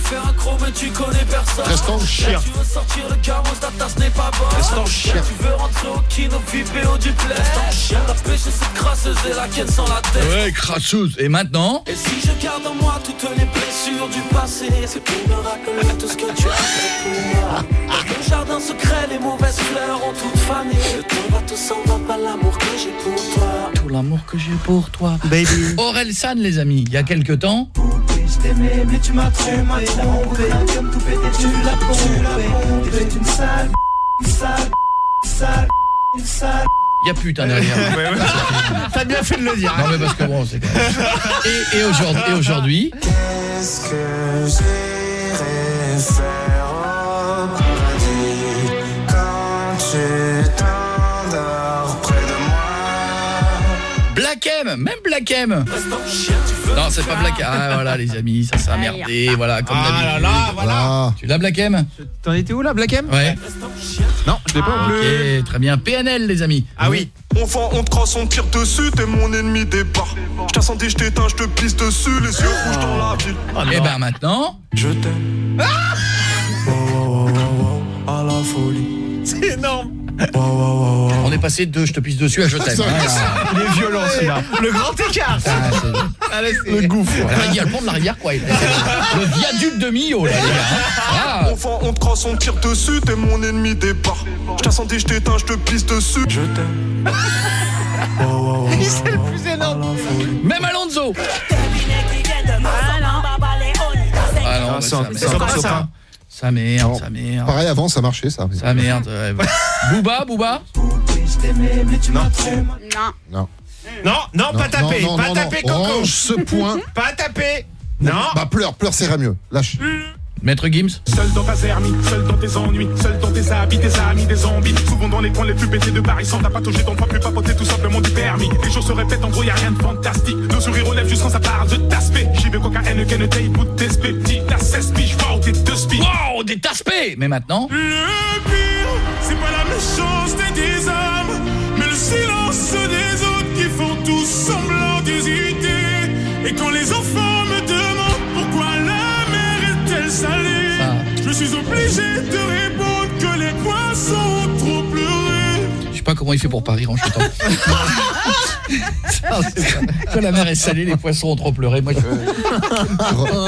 Faire accro, mais tu connais personne. Reste en chien. Tu veux sortir le carreau, ta tasse n'est pas bonne. Reste en chien. Tu veux rentrer au kino, VIP au duplex. Reste en chien. La pêche, c'est crasseuse c'est laquelle sans la tête Ouais, crasseuse. Et maintenant Et si je garde en moi toutes les blessures du passé C'est pour me rappeler tout ce que tu as fait pour moi Dans jardin secret, les mauvaises fleurs ont toutes fané Le temps va, tout s'en va, pas l'amour que j'ai pour toi Tout l'amour que j'ai pour toi. Baby. Aurel San, les amis, il y a quelques temps. Je t'aimais mais tu m'as trompé Comme tout pété tu l'as pompé T'es une sale, une sale, une sale, une sale Il y a putain derrière. T'as [laughs] bien fait de le dire. Non mais parce que bon, c'est quand même... Et, et aujourd'hui, et aujourd'hui, Qu'est-ce que j'irai faire Black M, même Black M. Non, c'est pas Black M. Ah voilà les amis, ça s'est merdé, voilà comme Ah d'habitude. là là, voilà. Tu l'as Black M? T'en étais où là, Black M? Ouais. Non, je l'ai pas non plus. OK, très bien. PNL les amis. Ah oui. Enfin, on te crosse, on tire dessus, t'es mon ennemi départ. Je t'incendies, je t'éteins, je te pisse dessus, les yeux rouges dans la ville. Et ben maintenant, Je t'aime. Wow, à la folie. C'est énorme. Wow, wow, wow, wow. on est passé de je te pisse dessus à je t'aime. [laughs] Il est violent celui-là. Le grand écart. Ah, c'est- Allez, c'est- Le gouffre. [laughs] La rivière, le pont de la rivière quoi. Le viaduc de Millau là les gars. hein. Ah. Enfin, on te crosse, on te tire dessus, t'es mon ennemi départ. Je t'incendies, je t'éteins, je te pisse dessus. Je t'aime. Wow, wow, wow, wow, C'est le plus énorme. Même Alonso. Ah non, Ah, bah, c'est ça, un- ça merde, Non. ça merde. Pareil, avant, ça marchait, ça. Ça merde. ouais, ouais. [laughs] Booba, Booba. Non. Non, non, pas taper, non, pas non, taper non. Coco. Range ce point. Pas taper. Non. Bah, pleure, pleure, ça ira mieux. Lâche. Maître Gims. Seul dans ta zermie, seul dans tes ennuis, seul dans tes habits, tes amis, des zombies. Souvent dans les coins les plus pétés de Paris, sans ta patauger, ton pas plus papoter, tout simplement du permis. Les choses se répètent, en gros, y a rien de fantastique. Nos sourires relèvent juste quand ça parle de t'aspect. J'y vais cocaïne, qu'elle taille, bout de. Dit, t'as 16 piges, wow, t'es deux spies. Wow, des taspés. Mais maintenant, Le pire, c'est pas la méchanceté des hommes, mais le silence je suis obligé de répondre que les poissons ont trop pleuré. je sais pas comment il fait pour pas rire en ça. [laughs] Quand la mer est salée, les poissons ont trop pleuré. Moi, je...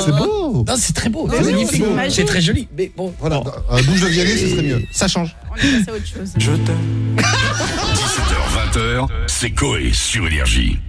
C'est beau. Non, c'est très beau, c'est oui, magnifique, c'est très joli. Mais bon, Voilà, un bouche de Vianney, ce serait mieux. Ça change. C'est autre chose. Je t'aime. [laughs] 17h, 20h, c'est Coé sur Énergie.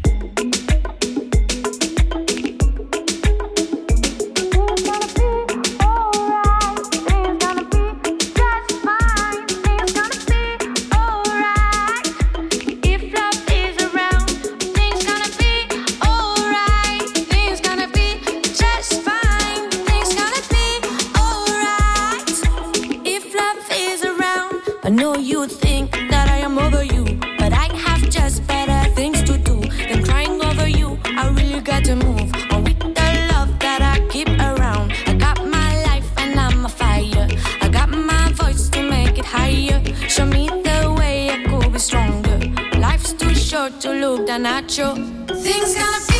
Nacho. Things gonna be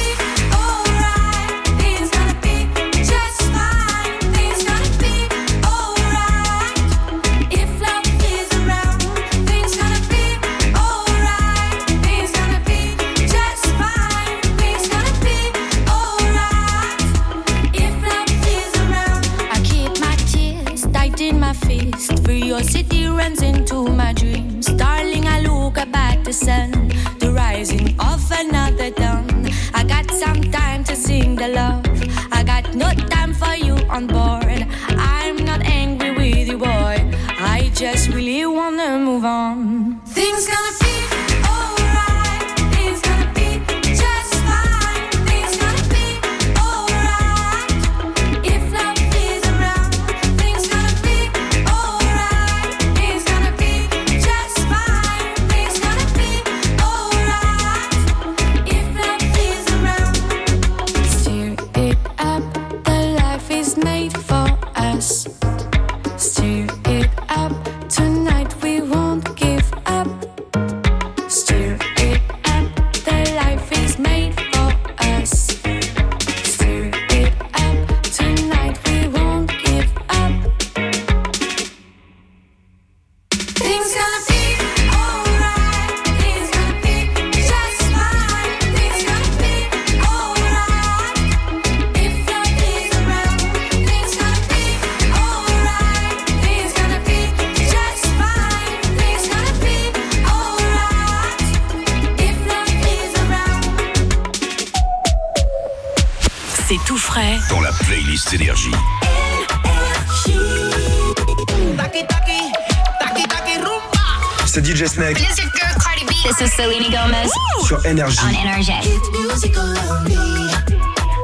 Énergie. On Energy.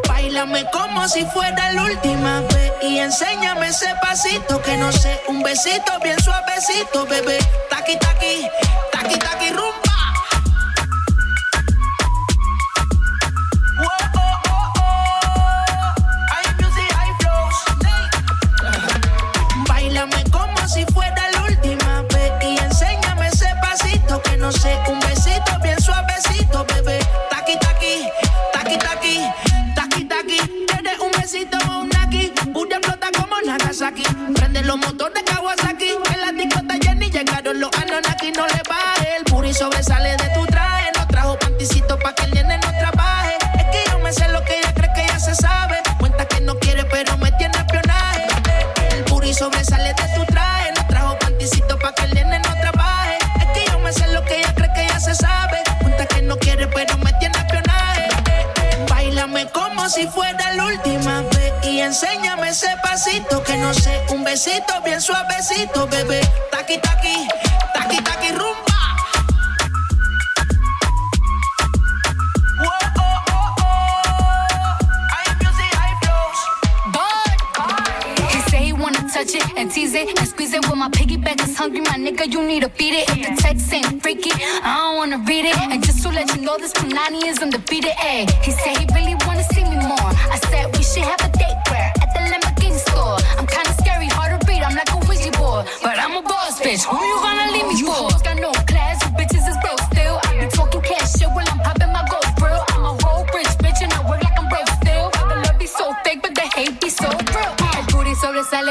Bailame como si fuera la última vez y enséñame ese pasito que no sé, un besito bien suavecito, bebé. Taki taki, taki taki rumba. No sé, un besito bien suavecito, bebé. Taki taki, taki taki rumba. Touch it and tease it and squeeze it. When my piggyback is hungry, my nigga, you need to feed it. If the text ain't freaky, I don't wanna read it. And just to let you know, this Punani is undefeated. Ayy, he said he really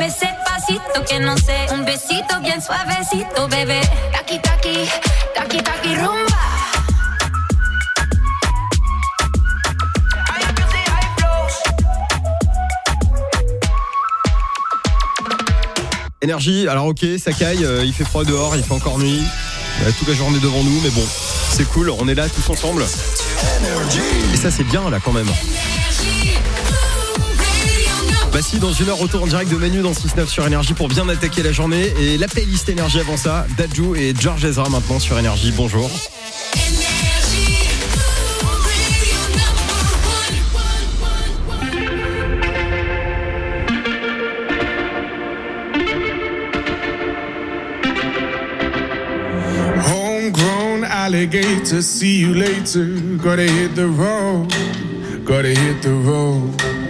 enséñame ese pasito que no sé, un besito bien suavecito, bebé. Taki taki, taki taki rumba. Énergie, alors ok, ça caille, euh, il fait froid dehors, il fait encore nuit. Toute la journée devant nous, mais bon, c'est cool, on est là tous ensemble. Et ça c'est bien là quand même. Bah si, dans une heure, retour en direct de Manu dans 6-9 sur Énergie pour bien attaquer la journée. Et la playlist Énergie avant ça, Dajou et George Ezra maintenant sur Énergie. Bonjour. Homegrown alligator, see you later. Gotta hit the road, gotta hit the road.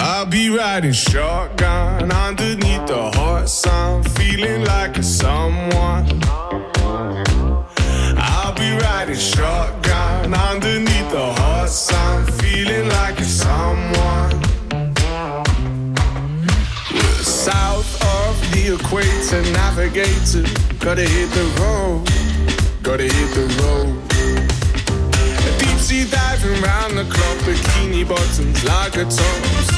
I'll be riding shotgun underneath the hot sun, feeling like a someone. I'll be riding shotgun underneath the hot sun, feeling like a someone. South of the equator, navigator. Gotta hit the road, gotta hit the road. Deep sea diving round the clock, bikini bottoms, lager tops.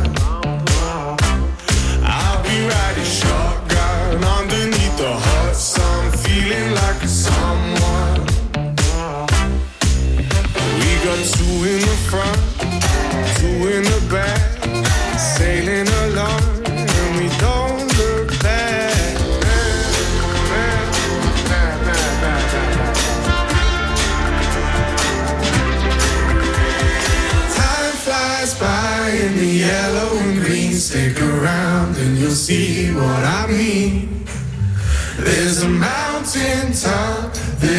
Front, two in the back, sailing along, and we don't look back. Time flies by in the yellow and green. Stick around and you'll see what I mean. There's a mountain top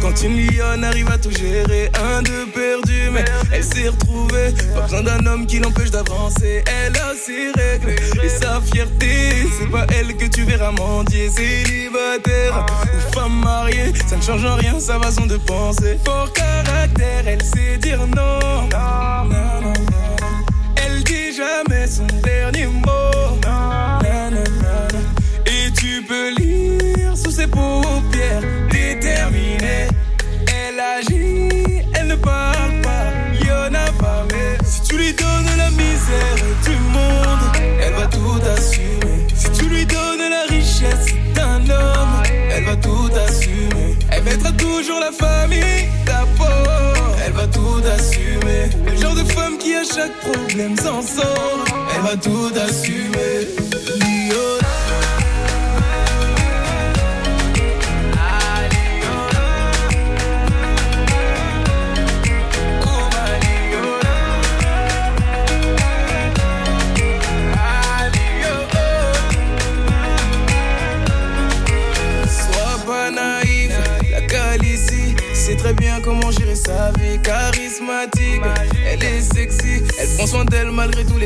Quand une lionne arrive à tout gérer, un de perdu, mais elle s'est retrouvée. Pas besoin d'un homme qui l'empêche d'avancer. Elle a ses règles et sa fierté. C'est pas elle que tu verras mendier. Célibataire ou femme mariée, ça ne change en rien sa façon de penser. Fort caractère, elle sait dire non. Non. Elle dit jamais son dernier mot. Famille d'abord. Elle va tout assumer. Le genre de femme qui à chaque problème s'en sort. Elle va tout assumer.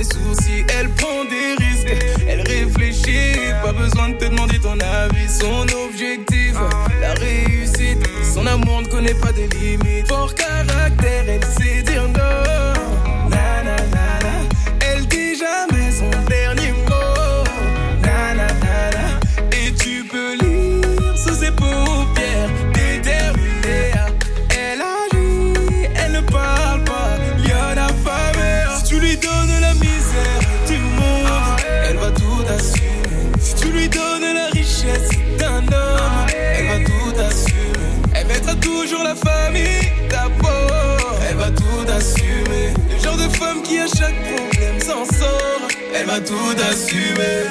sous tout assumer.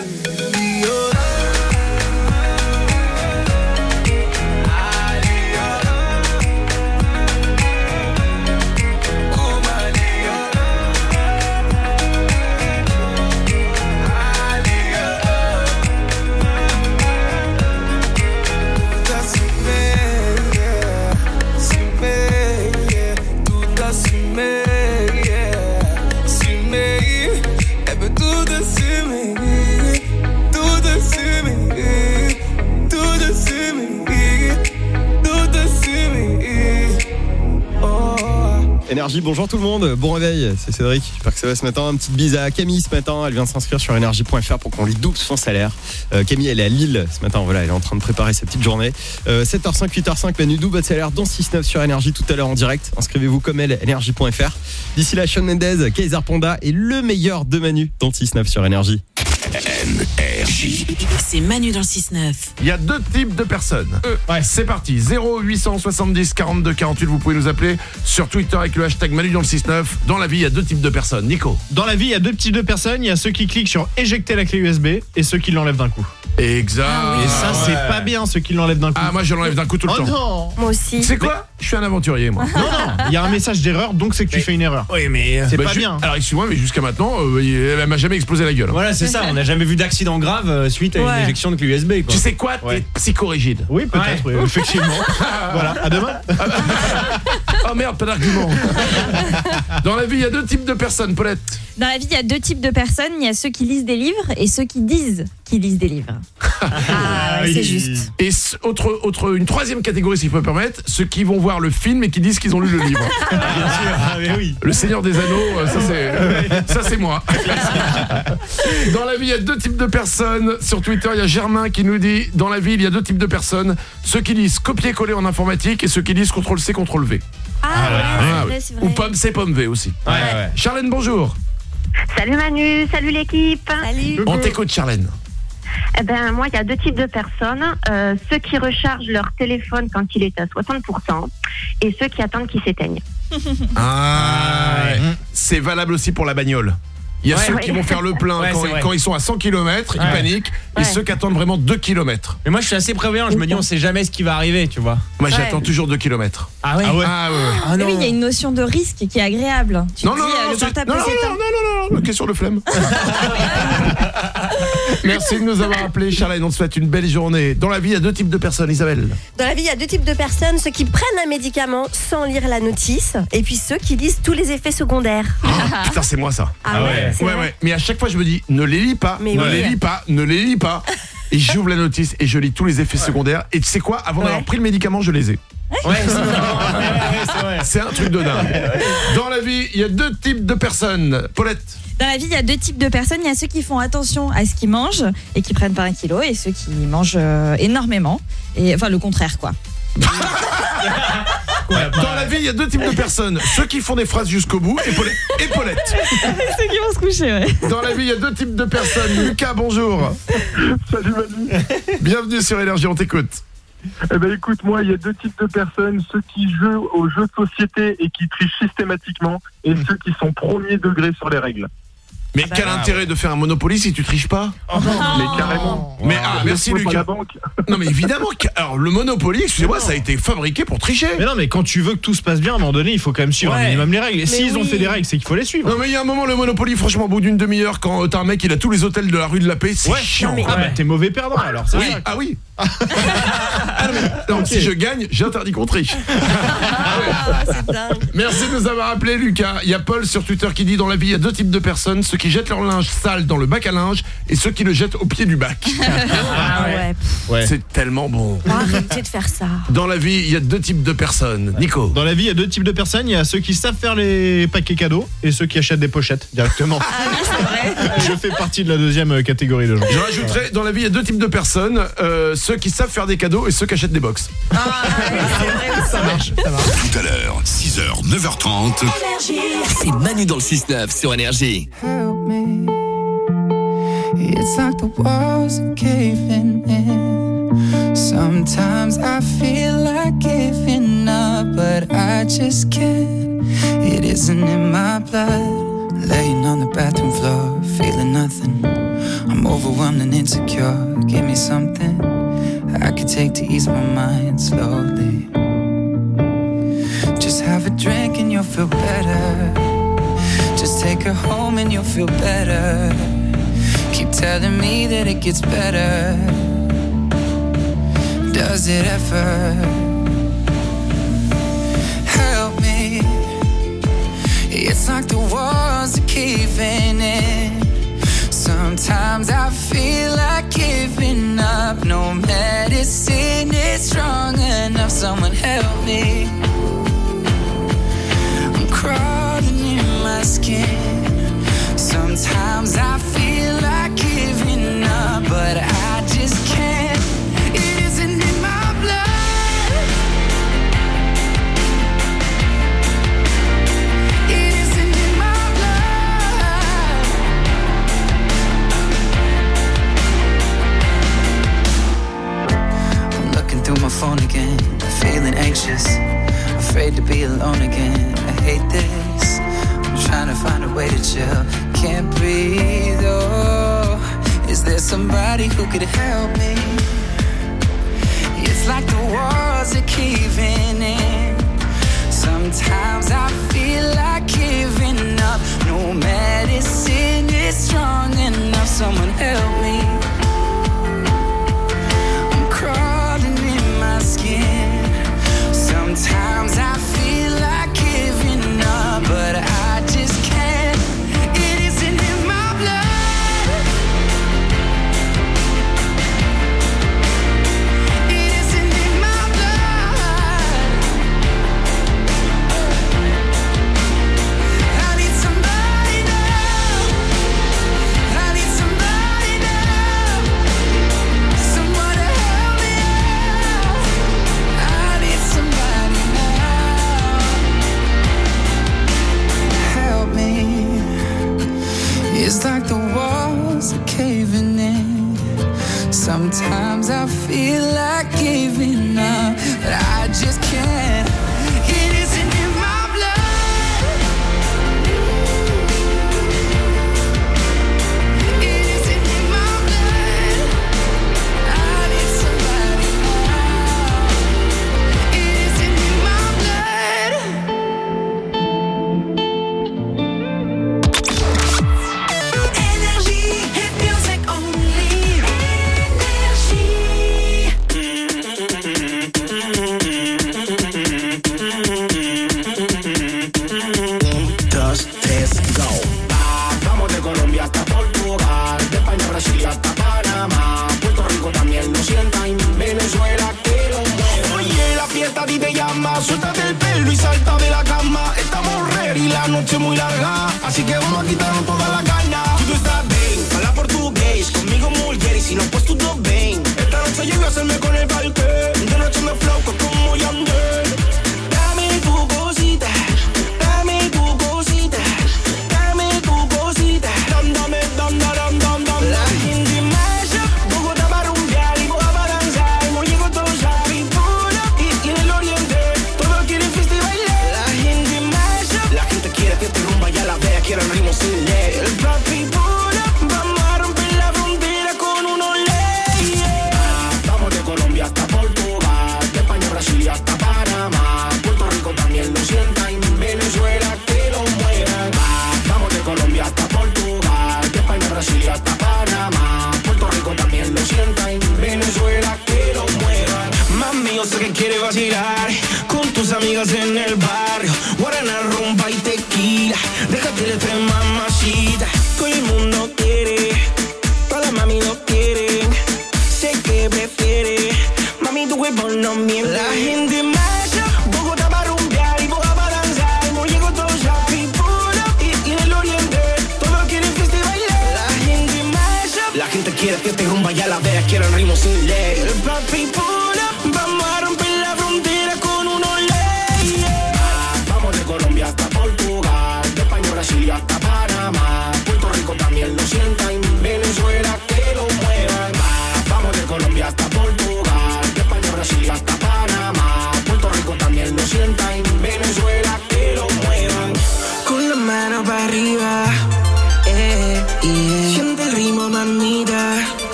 Énergie, bonjour tout le monde, bon réveil, c'est Cédric, j'espère que ça va ce matin. Une petite bise à Camille ce matin, elle vient de s'inscrire sur énergie.fr pour qu'on lui double son salaire. Euh, Camille, elle est à Lille ce matin, voilà, elle est en train de préparer sa petite journée. Euh, 7h05, 8h05, Manu double votre salaire dans 6-9 sur énergie tout à l'heure en direct. Inscrivez-vous comme elle, énergie.fr. D'ici là, Sean Mendez, Kaiser Panda et le meilleur de Manu dans 6-9 sur énergie. C'est Manu dans le 6-9. Il y a deux types de personnes. Ouais, c'est parti. 0870 42 48, vous pouvez nous appeler sur Twitter avec le hashtag Manu dans le 69. Dans la vie, il y a deux types de personnes. Nico. Dans la vie, il y a deux types de personnes. Il y a ceux qui cliquent sur éjecter la clé USB et ceux qui l'enlèvent d'un coup. Exact. Et ça, c'est pas bien ceux qui l'enlèvent d'un coup. Ah, moi je l'enlève d'un coup tout le Oh temps. non Moi aussi. C'est quoi? Je suis un aventurier, moi. Non, non, il y a un message d'erreur, donc c'est que tu fais une erreur. Oui, mais C'est Bah, pas bien. Alors, excuse-moi, mais jusqu'à maintenant, euh, elle m'a jamais explosé la gueule. Voilà, c'est ça. On n'a jamais vu d'accident grave euh, suite à une Ouais. éjection de clé USB. Quoi. Tu sais quoi T'es Ouais. psychorigide. Oui, peut-être, oui, effectivement. [laughs] voilà, à demain. [laughs] Oh merde, pas d'argument. [laughs] Dans la vie, il y a deux types de personnes, Paulette. Dans la vie, il y a deux types de personnes. Il y a ceux qui lisent des livres et ceux qui disent qu'ils lisent des livres. [laughs] Ah, ouais, c'est juste. Et autre, autre, une troisième catégorie, si je peux me permettre, ceux qui vont voir le film et qui disent qu'ils ont lu le [laughs] livre. Bien sûr. Ah, mais oui. Le Seigneur des Anneaux, euh, ça c'est, [laughs] moi. Dans la vie, il y a deux types de personnes. Sur Twitter, il y a Germain qui nous dit dans la vie, il y a deux types de personnes. Ceux qui lisent copier-coller en informatique et ceux qui lisent CTRL C, CTRL V. Ah, ouais, Ah, vrai, vrai. Ou pomme C, pomme V aussi. Ouais, ouais. Charlène, bonjour. Salut Manu, salut l'équipe. Salut. On t'écoute, Charlène. Eh ben moi, il y a deux types de personnes. Euh, ceux qui rechargent leur téléphone quand il est à 60% et ceux qui attendent qu'il s'éteigne. Ah, ouais. c'est valable aussi pour la bagnole. Il y a Ouais. ceux qui Ouais. vont faire le plein Ouais, quand, vrai. quand ils sont à 100 km, ils Ouais. paniquent, et ceux qui attendent vraiment 2 km. Mais moi, je suis assez prévoyant. Je me dis, on sait jamais ce qui va arriver, tu vois. Moi, Ouais. j'attends toujours 2 km. Ah ouais. Ah ouais. Ah ouais. Ah oui, il y a une notion de risque qui est agréable. Tu Non, non, dis, non, euh, non, le c'est- portable non, non, non, non, non, non, question de flemme. [laughs] Merci de nous avoir appelés, Charlène. On te souhaite une belle journée. Dans la vie, il y a deux types de personnes, Isabelle. Dans la vie, il y a deux types de personnes, ceux qui prennent un médicament sans lire la notice, et puis ceux qui lisent tous les effets secondaires. Putain, c'est moi ça. Ah ouais, ouais, vrai ouais. Mais à chaque fois, je me dis, ne les lis pas, Mais ne oui. les lis pas, ne les lis pas. Et j'ouvre la notice et je lis tous les effets secondaires. Et tu sais quoi? Avant d'avoir pris le médicament, je les ai. Ouais. C'est un truc de dingue. Dans la vie, il y a deux types de personnes. Paulette. Dans la vie, il y a deux types de personnes. Il y a ceux qui font attention à ce qu'ils mangent et qui prennent pas un kilo, et ceux qui mangent euh, énormément. Et enfin, le contraire, quoi. Dans la vie, il y a deux types de personnes. Ceux qui font des phrases jusqu'au bout et Paulette. Et Paulette. [laughs] ceux qui vont se coucher, ouais. Dans la vie, il y a deux types de personnes. Lucas, bonjour. Salut Manu. Bienvenue sur Énergie, on t'écoute. Eh ben écoute, moi, il y a deux types de personnes, ceux qui jouent aux jeux de société et qui trichent systématiquement, et ceux qui sont premier degré sur les règles. Mais quel intérêt de faire un Monopoly si tu triches pas Mais carrément. Mais ah, merci banque. [laughs] Non mais évidemment. que- Alors le Monopoly, excusez-moi, ça a été fabriqué pour tricher. Mais non, mais quand tu veux que tout se passe bien, à un moment donné, il faut quand même suivre un minimum les règles. Et s'ils ont oui. fait des règles, c'est qu'il faut les suivre. Non mais il y a un moment le Monopoly franchement au bout d'une demi-heure quand t'as un mec il a tous les hôtels de la rue de la paix c'est Ouais. chiant. Ah bah t'es mauvais perdant alors. c'est oui, ça. ah oui. [laughs] Ah non, mais- non, si je gagne, j'interdis qu'on triche. [laughs] Merci de nous avoir appelé Lucas. Il y a Paul sur Twitter qui dit dans la vie il y a deux types de personnes, ceux qui jettent leur linge sale dans le bac à linge et ceux qui le jettent au pied du bac. [laughs] Ah ouais. Ouais. C'est tellement bon. Arrêtez de faire ça. Dans la vie, il y a deux types de personnes. Nico. Dans la vie, il y a deux types de personnes. Il y a ceux qui savent faire les paquets cadeaux et ceux qui achètent des pochettes directement. Je fais partie de la deuxième catégorie de gens. Je rajouterais, dans la vie, il y a deux types de personnes, euh, ceux qui savent faire des cadeaux et ceux qui achètent des box. Ça marche, ça marche. Tout à l'heure, 6h, 9h30. C'est Manu dans le 6-9 sur Énergie. Help me. It's like the walls are caving in. Sometimes I feel like giving up, but I just can't. It isn't in my blood. Laying on the bathroom floor, feeling nothing. I'm overwhelmed and insecure. Give me something I could take to ease my mind slowly. Just have a drink and you'll feel better. Just take her home and you'll feel better. Keep telling me that it gets better. Does it ever? Help me. It's like the walls are caving in. Sometimes I feel like giving up. No medicine is strong enough. Someone help me. I'm crawling in my skin. Sometimes I feel phone again. Feeling anxious, afraid to be alone again. I hate this. I'm trying to find a way to chill. Can't breathe. Oh, is there somebody who could help me?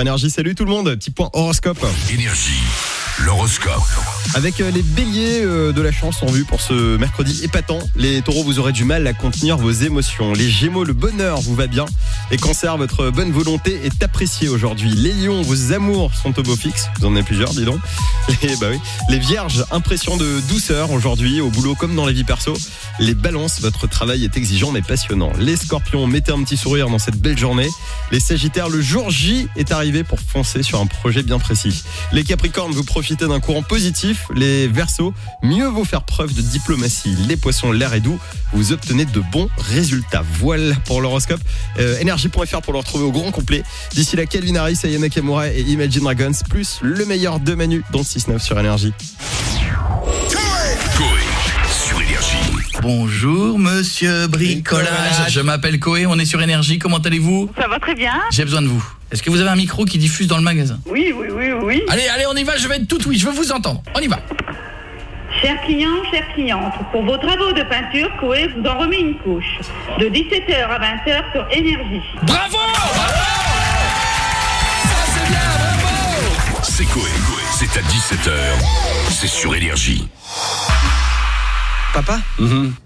Énergie. Salut tout le monde, petit point horoscope. Énergie, l'horoscope. Avec euh, les béliers euh, de la chance en vue pour ce mercredi épatant, les taureaux, vous aurez du mal à contenir vos émotions. Les gémeaux, le bonheur vous va bien. Les cancers, votre bonne volonté est appréciée aujourd'hui. Les lions, vos amours sont au beau fixe. Vous en avez plusieurs, dis donc. [laughs] Les, bah les vierges, impression de douceur aujourd'hui, au boulot comme dans la vie perso. Les balances, votre travail est exigeant mais passionnant. Les scorpions, mettez un petit sourire dans cette belle journée. Les sagittaires, le jour J est arrivé pour foncer sur un projet bien précis. Les capricornes, vous profitez d'un courant positif. Les versos, mieux vaut faire preuve de diplomatie. Les poissons, l'air est doux. Vous obtenez de bons résultats. Voilà pour l'horoscope. Euh, Énergie.fr pour le retrouver au grand complet. D'ici là, Calvin Harris, Ayana Kamura et Imagine Dragons, plus le meilleur de Manu dans le 6-9 sur Énergie. sur Énergie. Bonjour monsieur bricolage, je m'appelle Coé, on est sur énergie, comment allez-vous? Ça va très bien J'ai besoin de vous. Est-ce que vous avez un micro qui diffuse dans le magasin? Oui, oui, oui, oui. Allez, allez, on y va, je vais être tout oui, je veux vous entendre. On y va. Chers clients, chères clientes, pour vos travaux de peinture, Coé vous en remet une couche. De 17h à 20h sur Énergie. Bravo C'est Coé. C'est à 17h. C'est sur Énergie. Papa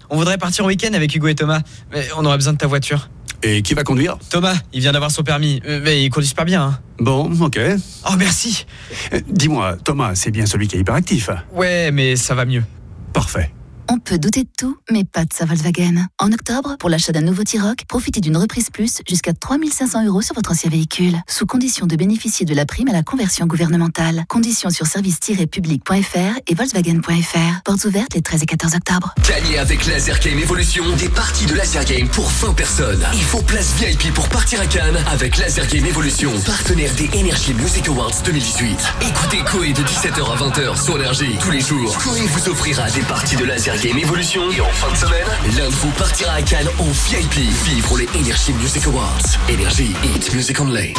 On voudrait partir en week-end avec Hugo et Thomas, mais on aurait besoin de ta voiture. Et qui va conduire Thomas, il vient d'avoir son permis, euh, mais il conduit super bien. Hein. Bon, ok. Oh, merci Euh, Dis-moi, Thomas, c'est bien celui qui est hyperactif Ouais, mais ça va mieux. Parfait. On peut douter de tout, mais pas de sa Volkswagen. En octobre, pour l'achat d'un nouveau T-Roc, profitez d'une reprise plus jusqu'à 3500 euros sur votre ancien véhicule, sous condition de bénéficier de la prime à la conversion gouvernementale. Conditions sur service-public.fr et volkswagen.fr. Portes ouvertes les 13 et 14 octobre. Gagnez avec Laser Game Evolution des parties de Laser Game pour 20 personnes. Il faut place VIP pour partir à Cannes avec Laser Game Evolution, partenaire des Energy Music Awards 2018. Écoutez Coé de 17h à 20h sur Énergie tous les jours. Coé vous offrira des parties de Laser Game Evolution et en fin de semaine, l'un de vous partira à Cannes en VIP vivre les Energy Music Awards. Énergie, Hit Music Only.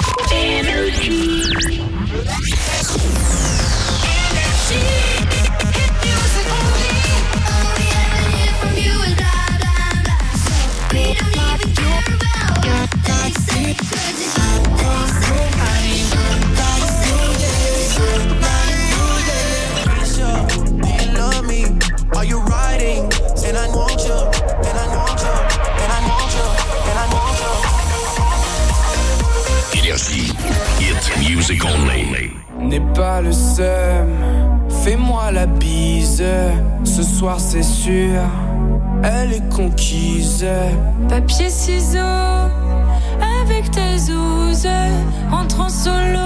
You riding? And I want you, and I want you, and I want you, and I want you. Énergie, Hit Music Only. N'aie pas le seum, fais-moi la bise. Ce soir c'est sûr, elle est conquise. Papier, ciseaux, avec ta zouze, entre en solo,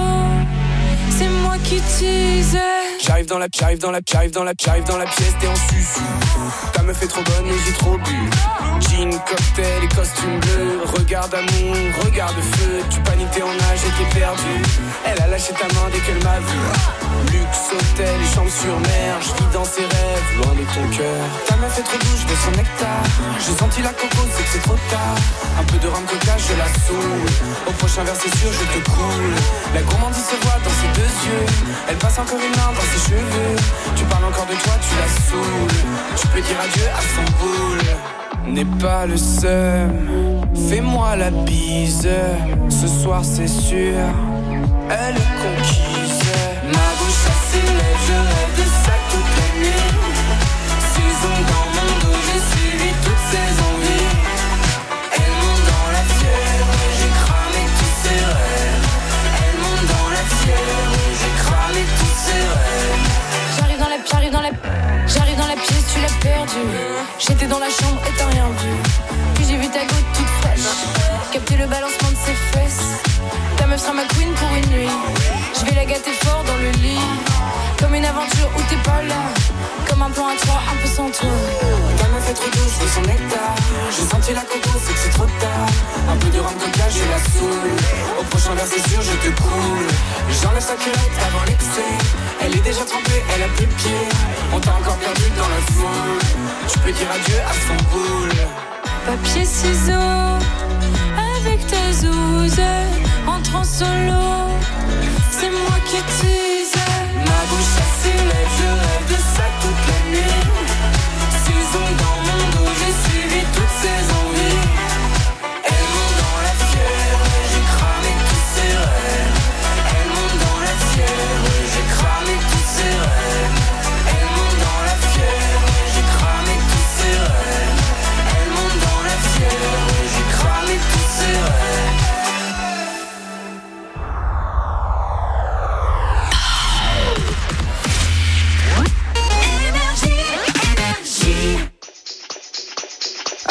c'est moi qui tease. J'arrive dans la j'arrive dans la j'arrive dans la j'arrive dans la pièce t'es en susu. Ta meuf est trop bonne et j'ai trop bu. Jean, cocktail et costume bleu. Regarde amour, regarde feu. Tu paniques t'es en âge et t'es perdu. Elle a lâché ta main dès qu'elle m'a vu. Luxe, hôtel et chambre sur mer. Je vis dans ses rêves, loin de ton cœur. Ta meuf est trop douce, veux son nectar. J'ai senti la coco, c'est que c'est trop tard. Un peu de rhum coca, je la saoule. Au prochain verre, c'est sûr, je te coule. La gourmandise se voit dans ses deux Elle passe encore une main dans ses cheveux. Tu parles encore de toi, tu la saoules. Tu peux dire adieu à son boule. N'aie pas le seum, fais-moi la bise. Ce soir, c'est sûr, elle est conquise. Ma bouche à je rêve de ça toute la nuit. J'arrive dans la, pièce, tu l'as perdu. J'étais dans la chambre et t'as rien vu. Puis j'ai vu ta goutte toute fraîche, capter le balancement de ses fesses. Ta meuf sera ma queen pour une nuit. Je vais la gâter fort dans le lit, comme une aventure où t'es pas là, comme un plan à trois, un peu sans toi. Ta meuf est trop douce, veux son nectar. J'ai senti la coco, c'est que c'est trop tard. Un peu de rhum coca, je la saoule. Au prochain verre, c'est sûr, je te coule. J'enlève sa culotte avant l'excès. Elle est déjà trempée, elle a plus de pieds. On t'a encore perdu dans la foule. Tu peux dire adieu à son boule. Papier, ciseaux, avec ta zouze, entre en solo, c'est moi qui tease. Ma bouche lèvres, je rêve de ça toute la nuit.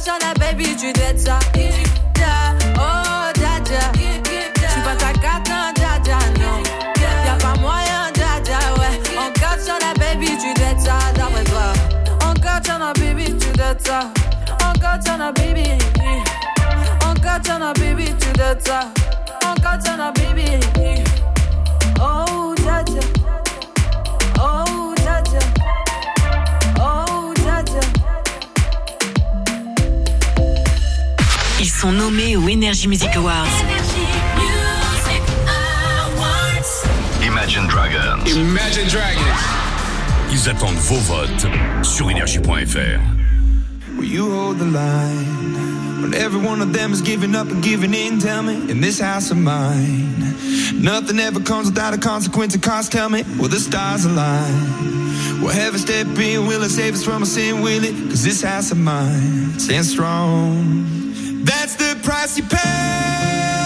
Ouais. En katana, baby, tu dettes ça. Yeah. Oh, dja dja. Tu pas ta carte, dja dja, non. Y'a pas moyen, dja dja, ouais. En katana, baby, tu dettes ça, d'après toi. En katana, baby, tu dettes ça. En katana, baby. En katana, baby, tu dettes ça. En katana, baby. Oh, dja dja. Oh, sont nommés aux Energy Music Awards. Imagine Dragons. Imagine Dragons. Ils attendent vos votes sur énergie.fr. Will you hold the line when every one of them is giving up and giving in? Tell me, in this house of mine, nothing ever comes without a consequence and cost. Tell me, will the stars align? Will heaven step in? Will it save us from our sin? Will it? Cause this house of mine stands strong. That's the price you pay.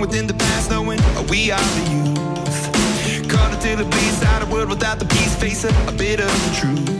Wrong within the past, knowing we are the youth. Caught until it bleeds out a world without the peace, face a, a bit of the truth,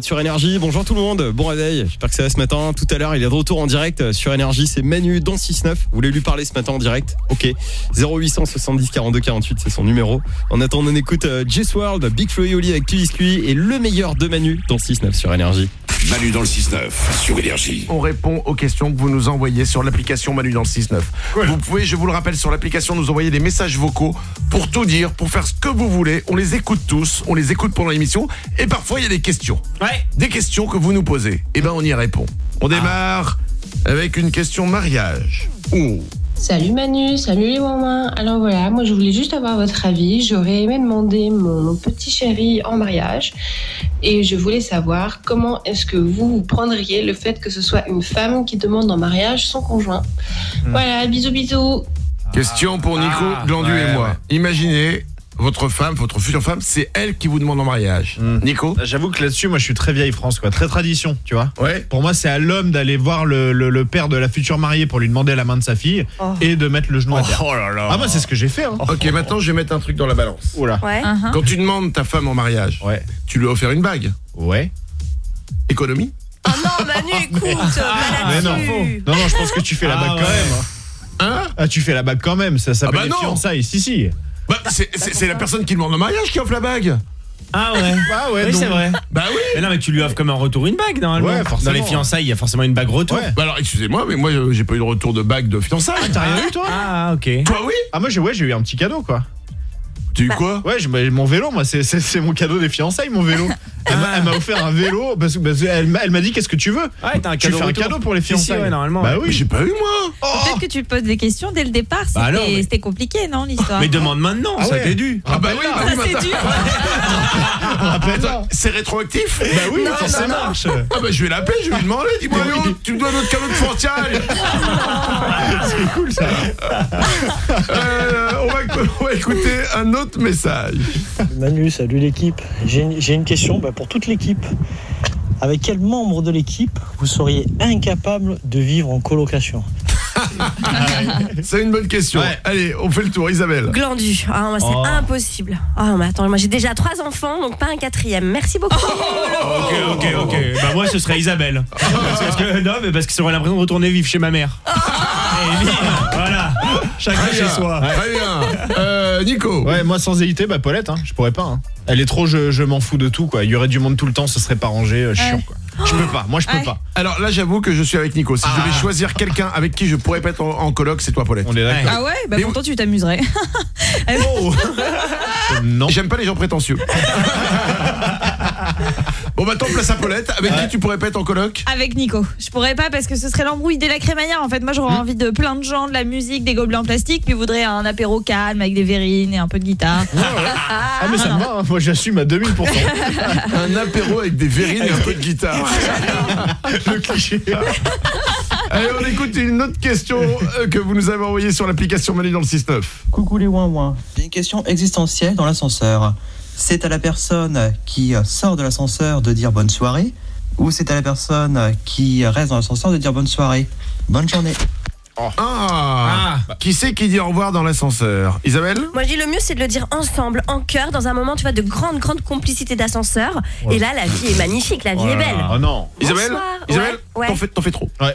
êtes sur Énergie, bonjour tout le monde, bon réveil, j'espère que ça va ce matin. Tout à l'heure, il est de retour en direct sur Énergie, c'est Manu dans 6-9. Vous voulez lui parler ce matin en direct Ok. 0870 42 48, c'est son numéro. En attendant, on écoute euh, Jess World, Big Flo Oli avec Tu Biscuit et le meilleur de Manu dans 6-9 sur Énergie. Manu dans le 6-9 sur énergie. On répond aux questions que vous nous envoyez sur l'application Manu dans le 6-9. Vous pouvez, je vous le rappelle, sur l'application, nous envoyer des messages vocaux pour tout dire, pour faire ce que vous voulez. On les écoute tous, on les écoute pendant l'émission. Et parfois, il y a des questions. Des questions que vous nous posez. Et ben, on y répond. On démarre avec une question mariage. Oh. Salut Manu, salut les mamans. Alors voilà, moi je voulais juste avoir votre avis. J'aurais aimé demander mon petit chéri en mariage et je voulais savoir comment est-ce que vous, vous prendriez le fait que ce soit une femme qui demande en mariage son conjoint. Voilà, bisous bisous. Question pour Nico, Ah, Glandu ouais, et moi. Imaginez, votre femme, votre future femme, c'est elle qui vous demande en mariage. Nico J'avoue que là-dessus, moi, je suis très vieille France, quoi. Très tradition, tu vois. Ouais. Pour moi, c'est à l'homme d'aller voir le, le- le père de la future mariée pour lui demander la main de sa fille Oh. et de mettre le genou à terre. Oh là là. Ah, moi, c'est ce que j'ai fait. Hein. Ok, maintenant je vais mettre un truc dans la balance. Oula. Ouais. Uh-huh. Quand tu demandes ta femme en mariage, Ouais. tu lui as offert une bague. Ouais. Économie Oh non, Manu, [laughs] écoute, pas Mais non. Non, non, je pense que tu fais la Ah, bague quand ouais. même. Hein? Ah, tu fais la bague quand même. Ça s'appelle Ah bah les non. fiançailles. Si, si. Bah, c'est- la personne qui demande en mariage qui offre la bague. Ah ouais. Ah ouais, oui, c'est vrai. Bah oui. Mais non, mais tu lui offres comme un retour une bague normalement. Ouais, forcément. Dans les fiançailles, il y a forcément une bague retour. Ouais. Bah alors, excusez-moi, mais moi euh, j'ai pas eu de retour de bague de fiançailles. T'as rien eu, toi Ah, ok. Toi oui Ah, moi, j'ai ouais, j'ai eu un petit cadeau, quoi. Tu as eu quoi Ouais, je- bah, mon vélo, moi, c'est- mon cadeau des fiançailles, mon vélo. [laughs] Elle m'a- offert un vélo parce que parce elle m'a elle m'a dit qu'est-ce que tu veux Ouais, t'as un Tu fais un cadeau pour les Si, si, fiançailles. ouais, normalement. Bah oui. j'ai pas eu moi. Peut-être que tu poses des questions dès le départ. C'était Bah mais- c'était compliqué, non, l'histoire? Mais demande maintenant, Ah ça ouais. t'est dû. Ah bah oui, bah oui, Ça, c'est dur. [laughs] Attends, c'est rétroactif? Bah oui, Non, ça non, non. marche. Ah bah je vais l'appeler, je vais lui demander, dis-moi oui. Tu me dois notre cadeau de fiançailles [laughs] C'est cool ça. Euh, on, va, on va écouter un autre message. Manu, salut l'équipe. J'ai une, question bah, pour toute l'équipe. Avec quel membre de l'équipe vous seriez incapable de vivre en colocation [laughs] C'est une bonne question. Ouais. Allez, on fait le tour, Isabelle. Glandu. Ah, c'est Oh. impossible. Ah, mais attends, moi, j'ai déjà trois enfants, donc pas un quatrième. Merci beaucoup. Ok, ok, ok. Bah moi ce serait Isabelle. parce que non, mais parce que j'aurais l'impression de retourner vivre chez ma mère. Et voilà. Chacun chez soi. Très bien. Euh, Nico. Ouais, moi sans hésiter, bah Paulette, hein, je pourrais pas. hein. Elle est trop, je, je m'en fous de tout, quoi. Il y aurait du monde tout le temps, ce serait pas rangé, euh, chiant, quoi. Je peux pas, moi je peux Ouais. pas. Alors là, j'avoue que je suis avec Nico. Si je devais choisir quelqu'un avec qui je pourrais pas être en, en coloc, c'est toi, Paulette. On est d'accord. Ah ouais Bah Mais pourtant, tu t'amuserais. Oh. [laughs] non. J'aime pas les gens prétentieux. [laughs] bon, maintenant, place à Paulette. Avec qui tu pourrais pas être en coloc Avec Nico. Je pourrais pas parce que ce serait l'embrouille dès la crémaillère. En fait, moi, j'aurais envie de plein de gens, de la musique, des gobelets en plastique. Puis, voudrais un apéro calme avec des verrines et un peu de guitare. Ah mais ça me va, hein. moi j'assume à 2000%. [laughs] Un apéro avec des verrines et un peu de guitare. [laughs] le cliché. [laughs] Allez, on écoute une autre question euh, que vous nous avez envoyée sur l'application Manu dans le 6-9. Coucou les ouin ouin. Une question existentielle dans l'ascenseur. C'est à la personne qui sort de l'ascenseur de dire bonne soirée ou c'est à la personne qui reste dans l'ascenseur de dire bonne soirée Bonne journée. Ah, Qui c'est qui dit au revoir dans l'ascenseur Isabelle Moi, je dis le mieux, c'est de le dire ensemble, en chœur, dans un moment, tu vois, de grande, grande complicité d'ascenseur. Et là, la vie est magnifique, la vie est belle. Oh non. Isabelle Bonsoir. Isabelle Ouais, T'en fais, t'en fais trop. Ouais.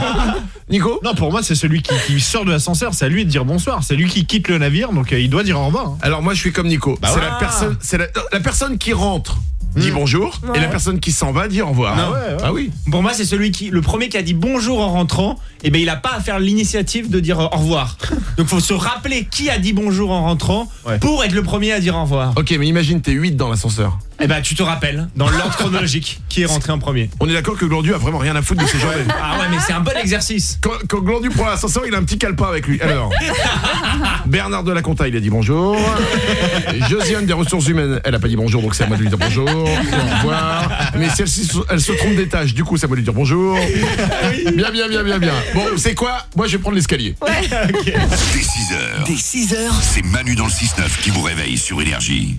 [laughs] Nico Non, pour moi, c'est celui qui, qui sort de l'ascenseur, c'est à lui de dire bonsoir. C'est lui qui quitte le navire, donc euh, il doit dire au revoir. hein. Alors moi je suis comme Nico. Bah c'est ouais. la personne, c'est la, la personne qui rentre dit bonjour et la personne qui s'en va dit au revoir. Non. ouais. Ah oui. Pour moi, c'est celui qui, le premier qui a dit bonjour en rentrant, et ben il a pas à faire l'initiative de dire euh, au revoir. [laughs] Donc faut se rappeler qui a dit bonjour en rentrant Ouais. pour être le premier à dire au revoir. Ok, mais imagine t'es 8 dans l'ascenseur. Et ben tu te rappelles dans l'ordre chronologique qui est rentré en premier. On est d'accord que Glandu a vraiment rien à foutre de ces journées. Ah ouais, mais c'est un bon exercice. Quand, quand Glandu prend l'ascenseur, il a un petit calepin avec lui. Alors, Bernard de la Conta, il a dit bonjour. Josiane des ressources humaines, elle a pas dit bonjour, donc c'est à moi de lui dire bonjour. Au revoir. Mais si elle, se- trompe des tâches, du coup, c'est à moi de lui dire bonjour. Bien, bien, bien, bien, bien. Bon, c'est quoi? Moi, je vais prendre l'escalier. Dès 6h. Dès 6h. C'est Manu dans le 6-9 qui vous réveille sur Énergie.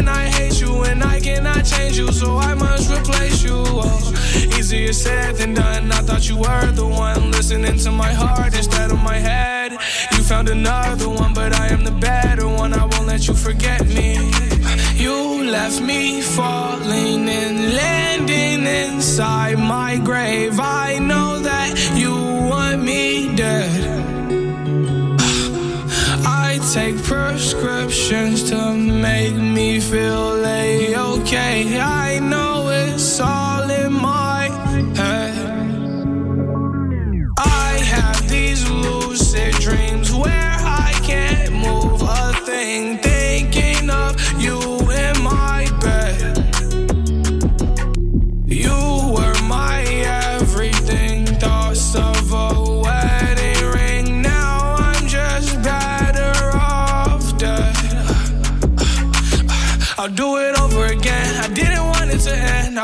cannot change you, so I must replace you. Oh, easier said than done. I thought you were the one listening to my heart instead of my head. You found another one, but I am the better one. I won't let you forget me. You left me falling and landing inside my grave. I know that you want me dead. Take prescriptions to make me feel a okay. I know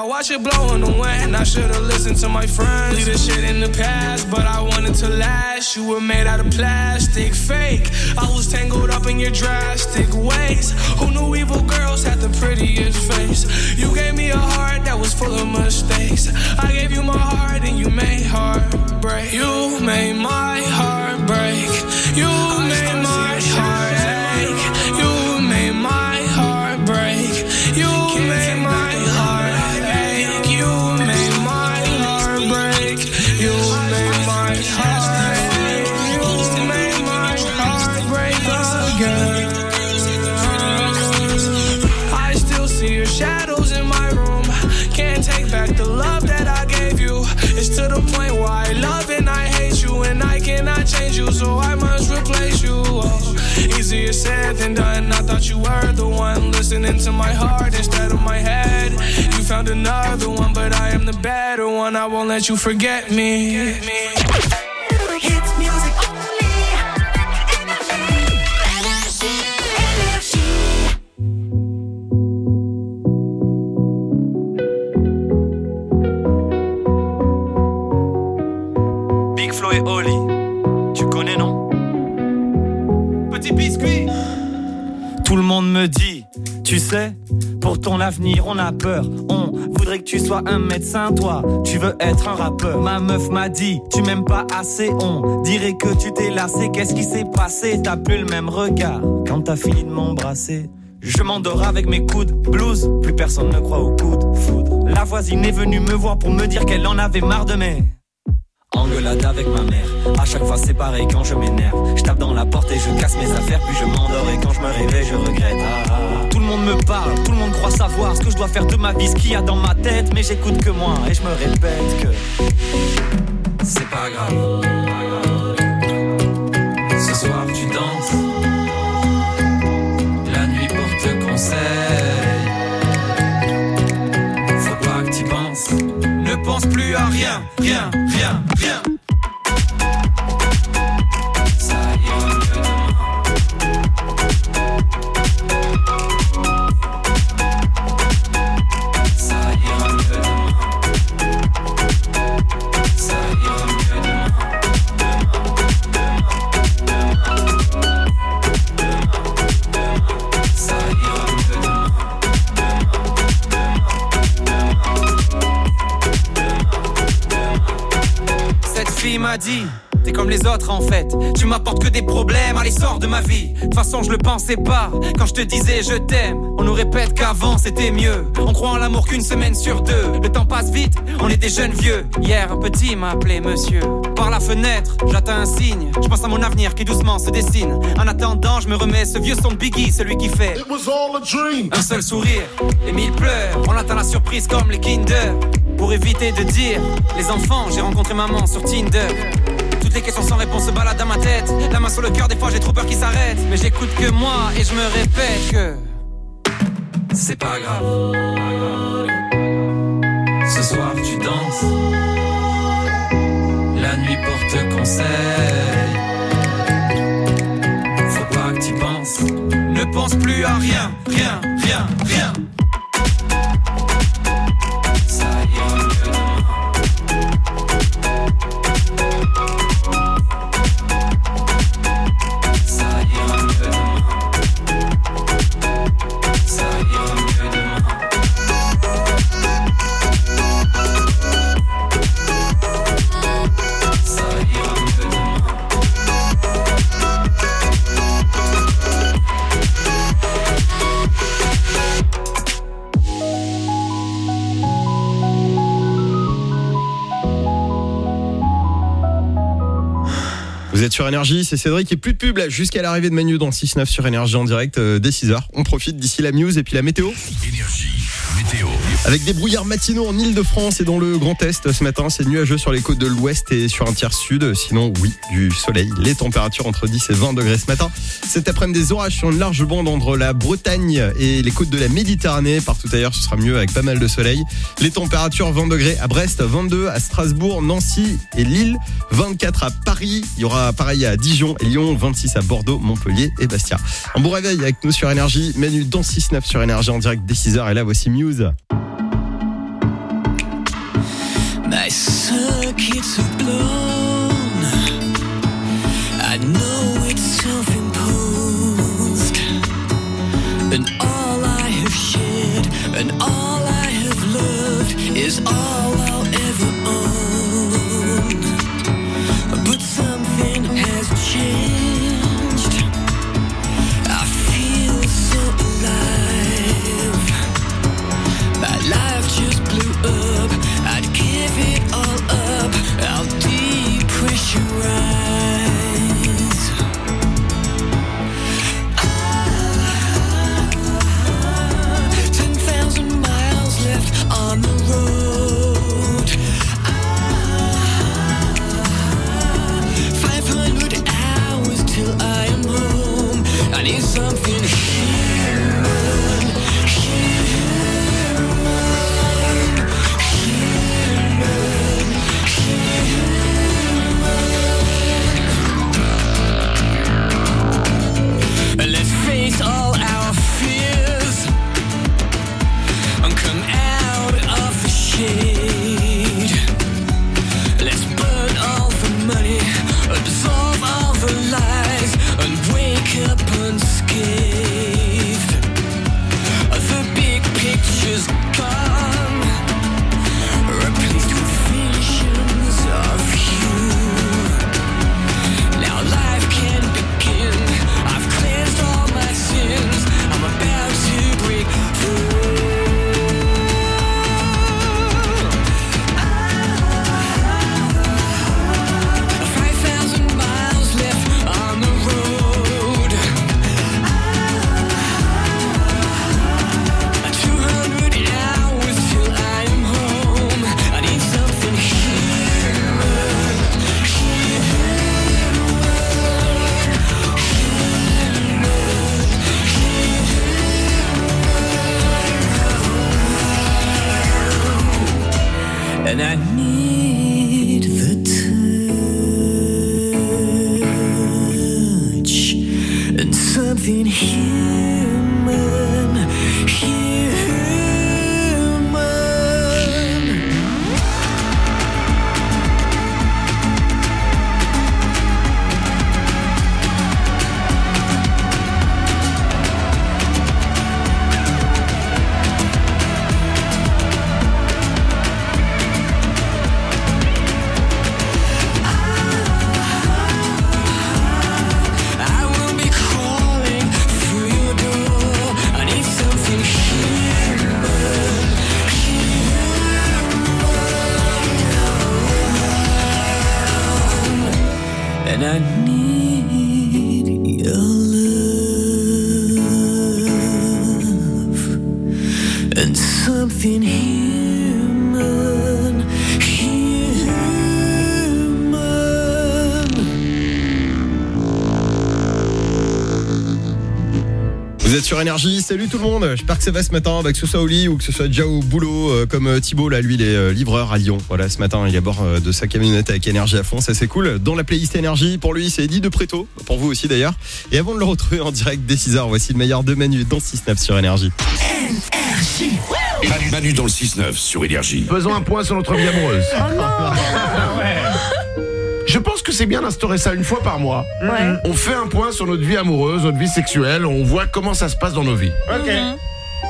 watch it blow in the wind. I should've listened to my friends. Leave the shit in the past, but I wanted to last. You were made out of plastic, fake. I was tangled up in your drastic ways. Who knew evil girls had the prettiest face? You gave me a heart that was full of mistakes. I gave you my heart and you made heartbreak. You made my heart break. You easier said than done. I thought you were the one listening to my heart instead of my head. You found another one, but I am the better one. I won't let you forget me. Hits on a peur. On voudrait que tu sois un médecin, toi, tu veux être un rappeur. Ma meuf m'a dit, tu m'aimes pas assez, on dirait que tu t'es lassé. Qu'est-ce qui s'est passé? T'as plus le même regard quand t'as fini de m'embrasser. Je m'endors avec mes coudes blues, plus personne ne croit au coup de foudre. La voisine est venue me voir pour me dire qu'elle en avait marre de mes Engueulade avec ma mère, à chaque fois c'est pareil quand je m'énerve. Je tape dans la porte et je casse mes affaires, puis je m'endors et quand je me réveille, je regrette. Ah, ah, ah. Le monde me parle, tout le monde croit savoir ce que je dois faire de ma vie, ce qu'il y a dans ma tête, mais j'écoute que moi et je me répète que c'est pas grave. Ce soir tu danses, la nuit porte conseil. Faut pas que tu penses, ne pense plus à rien, rien, rien, rien. Que des problèmes Allez sors de ma vie. De toute façon je le pensais pas. Quand je te disais je t'aime On nous répète qu'avant c'était mieux. On croit en l'amour qu'une semaine sur deux. Le temps passe vite On est des jeunes vieux. Hier un petit m'a appelé monsieur. Par la fenêtre j'attends un signe. Je pense à mon avenir qui doucement se dessine. En attendant je me remets ce vieux son de Biggie Celui qui fait Un seul sourire. Et mille pleurs On attend la surprise comme les Kinder. Pour éviter de dire Les enfants j'ai rencontré maman sur Tinder toutes les questions sans réponse se baladent dans ma tête. La main sur le cœur, des fois j'ai trop peur qu'il s'arrête. Mais j'écoute que moi et je me répète que c'est pas grave. Ce soir tu danses. La nuit porte conseil. Faut pas que tu penses. Ne pense plus à rien, rien, rien, rien. Êtes sur Énergie, c'est Cédric et plus de pub jusqu'à l'arrivée de Manu dans le 6-9 sur Énergie en direct euh, dès 6h. On profite d'ici la news et puis la. Météo. Avec des brouillards matinaux en Ile-de-France et dans le Grand Est ce matin, c'est nuageux sur les côtes de l'Ouest et sur un tiers sud. Sinon, oui, du soleil. Les températures entre 10 et 20 degrés ce matin. Cet après-midi, des orages sur une large bande entre la Bretagne et les côtes de la Méditerranée. Partout ailleurs, ce sera mieux avec pas mal de soleil. Les températures 20 degrés à Brest, 22 à Strasbourg, Nancy et Lille, 24 à Paris. Il y aura pareil à Dijon et Lyon, 26 à Bordeaux, Montpellier et Bastia. Un bon réveil avec nous sur Énergie. Menu dans 6-9 sur Énergie en direct dès 6h. Et là, voici Muse. My circuits are blown. I Énergie, salut tout le monde, j'espère que ça va ce matin, bah, que ce soit au lit ou que ce soit déjà au boulot, euh, comme euh, Thibaut, là lui il est euh, livreur à Lyon, voilà ce matin il est à bord euh, de sa camionnette avec Énergie à fond, ça c'est cool. Dans la playlist Énergie, pour lui c'est Eddie de Préto, pour vous aussi d'ailleurs. Et avant de le retrouver en direct dès 6h, voici le meilleur de Manu dans 6-9 sur Énergie. Manu, Manu dans le 6-9 sur Énergie. Faisons un point sur notre vie amoureuse. [laughs] [laughs] Je pense que c'est bien d'instaurer ça une fois par mois. Ouais. On fait un point sur notre vie amoureuse, notre vie sexuelle, on voit comment ça se passe dans nos vies.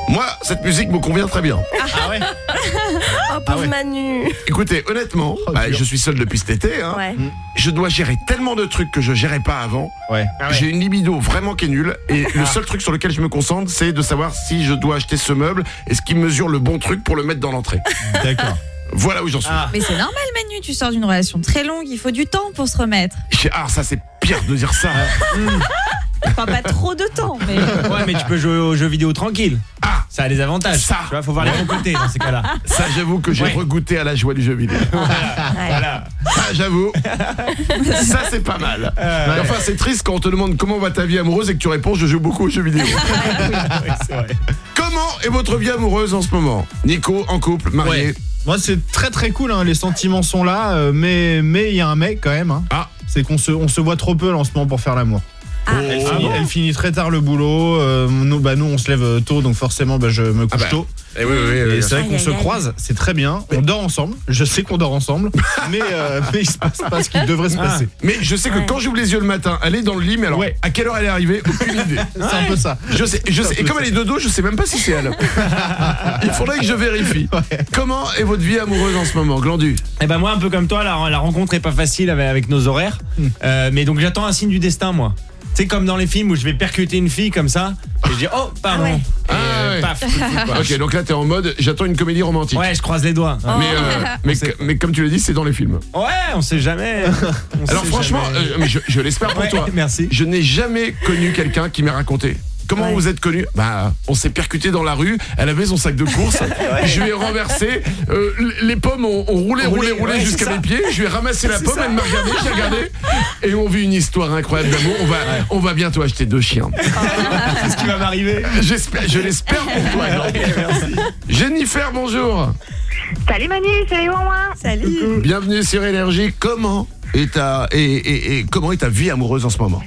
Moi, cette musique me convient très bien. Ah ouais [laughs] Oh, pauvre Manu. Écoutez, honnêtement, bah, je suis seul depuis cet été. hein. Ouais. Je dois gérer tellement de trucs que je gérais pas avant. Ah ouais. J'ai une libido vraiment qui est nulle. Et le seul truc sur lequel je me concentre, c'est de savoir si je dois acheter ce meuble et ce qui mesure le bon truc pour le mettre dans l'entrée. D'accord. Voilà où j'en suis. Mais c'est normal, Manu, tu sors d'une relation très longue, il faut du temps pour se remettre. Ah, ça c'est pire de dire ça. [laughs] Enfin, pas trop de temps, mais. Ouais, mais tu peux jouer aux jeux vidéo tranquille. Ah Ça a des avantages. Ça. Tu vois, faut voir les bons côtés dans ces cas-là. [laughs] Ça, j'avoue que j'ai Ouais. regoûté à la joie du jeu vidéo. [laughs] Voilà. Ça, j'avoue. Ça, c'est pas mal. Mais Enfin, c'est triste quand on te demande comment va ta vie amoureuse et que tu réponds je joue beaucoup aux jeux vidéo. Comment est votre vie amoureuse en ce moment? Nico, en couple, marié Ouais. Moi, c'est très très cool. hein, Les sentiments sont là, euh, mais mais il y a un mec quand même. hein. Ah. C'est qu'on se on se voit trop peu là, en ce moment pour faire l'amour. Elle, Ah finit, bon elle finit très tard le boulot. euh, nous, bah, nous, on se lève euh, tôt, donc forcément, bah, je me couche bah, tôt. Eh oui, oui, oui, Et c'est vrai qu'on se croise, c'est très bien. On dort ensemble. Je sais qu'on dort ensemble, [laughs] mais, euh, mais il se passe pas ce qui devrait se Ah. passer. Mais je sais que quand j'ouvre les yeux le matin, elle est dans le lit, mais alors à quelle heure elle est arrivée Aucune [laughs] idée. C'est un peu ça. Je sais, je sais. Et comme elle est de dos, je sais même pas si c'est elle. [laughs] Il faudrait que je vérifie. Comment est votre vie amoureuse en ce moment, Glandu? Eh ben moi un peu comme toi, la, la rencontre est pas facile avec, avec nos horaires, Euh, mais donc j'attends un signe du destin moi. C'est comme dans les films où je vais percuter une fille comme ça et je dis oh pardon. Et, euh, ouais. paf. Ok, donc là t'es en mode j'attends une comédie romantique. Ouais, je croise les doigts. Mais, euh, [laughs] mais, mais comme tu l'as dit, c'est dans les films. Ouais, on sait jamais. [laughs] On Alors sait franchement, jamais. euh, mais je, je l'espère pour Ouais, toi. [laughs] Merci. Je n'ai jamais connu quelqu'un qui m'ait raconté. Comment vous êtes connu Bah, on s'est percuté dans la rue. Elle avait son sac de course. [laughs] Je lui ai renversé. euh, les pommes ont, ont roulé, roulé, Roulé, roulé ouais, jusqu'à mes pieds. Je lui ai ramassé la pomme. ça. Elle m'a regardé, j'ai regardé. Et on vit une histoire incroyable d'amour. On va, on va bientôt acheter deux chiens. [laughs] C'est ce qui va m'arriver. J'espère, je l'espère pour toi. Jennifer, bonjour. Salut Manu, salut Romain. Salut. Bienvenue sur Énergie. Comment est ta et, et- et comment est ta vie amoureuse en ce moment?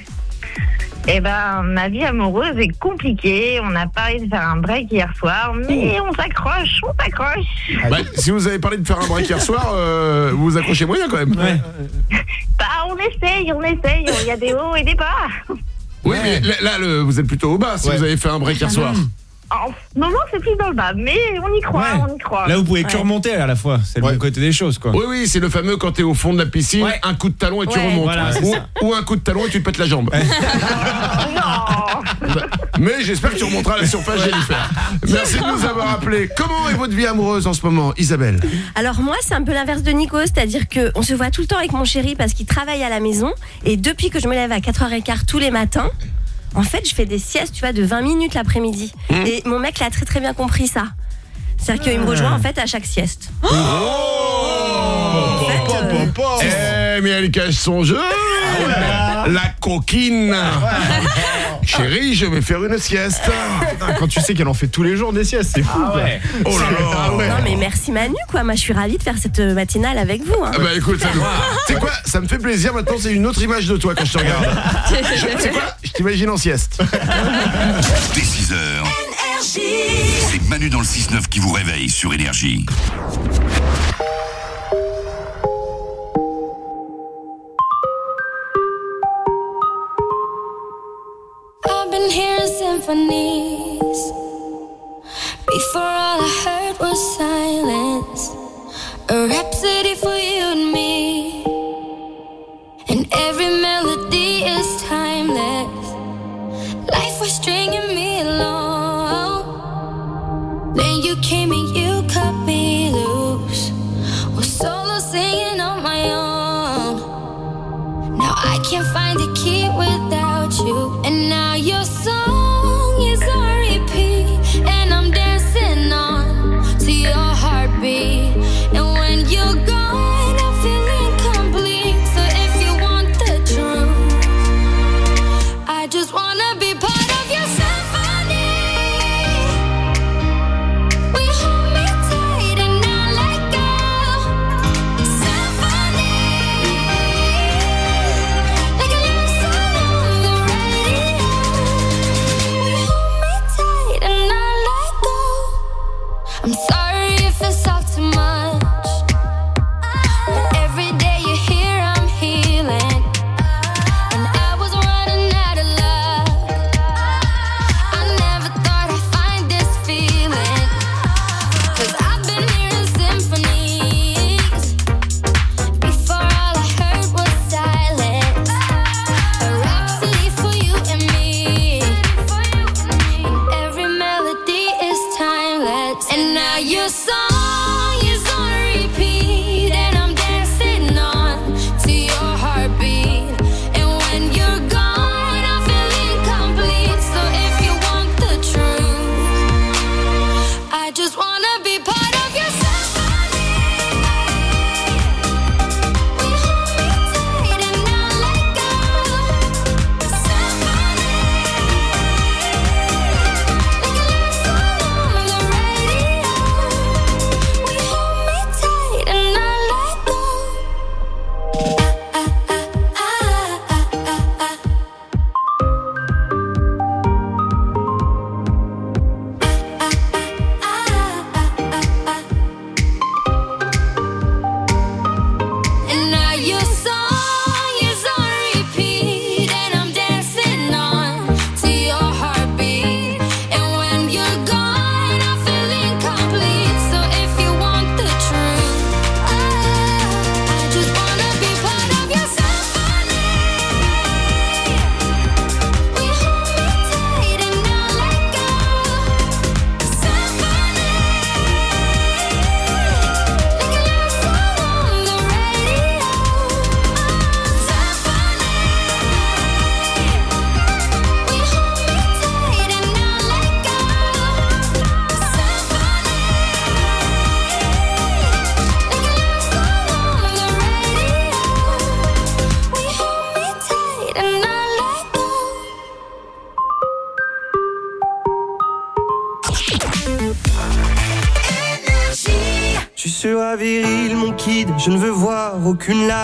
Eh ben, ma vie amoureuse est compliquée. On a parlé de faire un break hier soir, mais on s'accroche, on s'accroche. Bah, Si vous avez parlé de faire un break hier soir, euh, vous vous accrochez moyen quand même. [laughs] Bah, on essaye, on essaye. Il y a des hauts et des bas. Oui, mais là, là, le- vous êtes plutôt au bas si vous avez fait un break hier soir. En ce moment, c'est plus dans le bas, mais on y croit, on y croit. Là vous pouvez que Ouais. remonter à la fois, c'est le bon côté des choses quoi. Oui, oui, c'est le fameux quand t'es au fond de la piscine, un coup de talon et tu Ouais. remontes. Voilà, ou, ou un coup de talon et tu te pètes la jambe. [laughs] [laughs] Mais j'espère que tu remonteras à la surface, Jennifer. Merci de nous avoir appelés. Comment est votre vie amoureuse en ce moment, Isabelle? Alors moi, c'est un peu l'inverse de Nico, c'est-à-dire que on se voit tout le temps avec mon chéri parce qu'il travaille à la maison et depuis que je me lève à 4h15 tous les matins, en fait, je fais des siestes, tu vois, de 20 minutes l'après-midi. Et mon mec l'a très très bien compris ça. C'est-à-dire qu'il me rejoint en fait à chaque sieste. Eh, mais elle cache son jeu. La coquine Chérie, je vais faire une sieste Putain, [laughs] Quand tu sais qu'elle en fait tous les jours des siestes, c'est fou. Ah ouais. Oh là là. Ah ouais. Non mais merci Manu quoi, moi je suis ravie de faire cette euh, matinale avec vous. hein. Ah bah écoute, ça me- c'est quoi Ça me fait plaisir. Maintenant, c'est une autre image de toi quand je te regarde. [laughs] Je- C'est quoi Je t'imagine en sieste. [laughs] Dès 6h, c'est Manu dans le 6-9 qui vous réveille sur Énergie.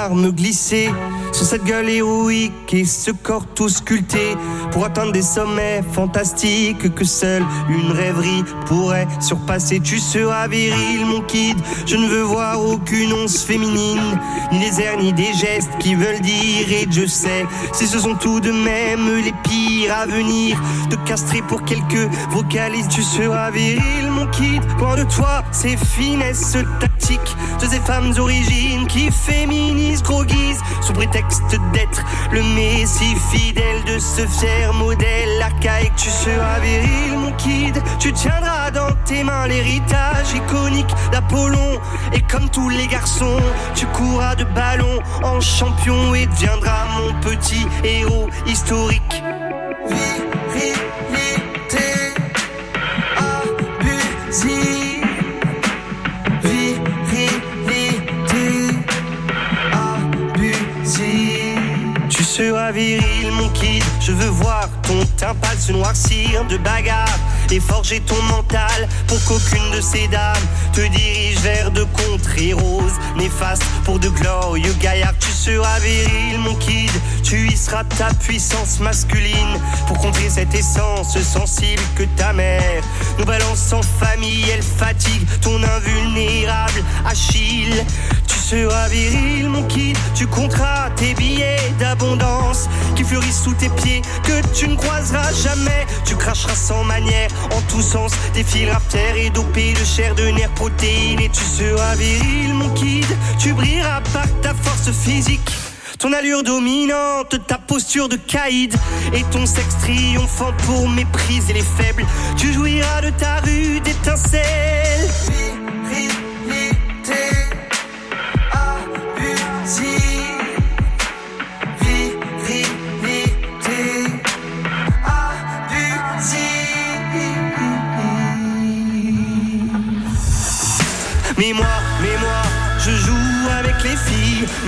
Aucune larme glisser sur cette gueule héroïque et ce corps tout sculpté pour atteindre des sommets fantastiques que seule une rêverie pourrait surpasser. Tu seras viril, mon kid. Je ne veux voir aucune once féminine, ni les airs, ni des gestes qui veulent dire. Et je sais, si ce sont tout de même les pires à venir, de castrer pour quelques vocalistes. Tu seras viril, mon kid. Loin de toi, ces finesses tactiques de ces femmes origines qui féminisent, gros guise, sous prétexte d'être le messie fidèle de ce fier modèle archaïque. Tu seras viril, mon kid. Tu tiendras dans tes mains l'héritage iconique d'Apollon. Et comme tous les garçons, tu courras de ballon en champion et deviendras mon petit héros historique. Virilité abusive. Tu seras viril. Je veux voir ton teint pâle se noircir de bagarre et forger ton mental pour qu'aucune de ces dames te dirige vers de contrées roses néfastes pour de glorieux gaillards. Tu seras viril, mon kid. Tu y seras ta puissance masculine pour contrer cette essence sensible que ta mère nous balance en famille. Elle fatigue ton invulnérable Achille. Seras viril, mon kid. Tu compteras tes billets d'abondance qui fleurissent sous tes pieds que tu ne croiseras jamais. Tu cracheras sans manière en tous sens des fils terre et dopés de chair, de nerfs, protéines. Et tu seras viril, mon kid. Tu brilleras par ta force physique. Ton allure dominante, ta posture de caïd et ton sexe triomphant pour mépriser les faibles. Tu jouiras de ta rude étincelle.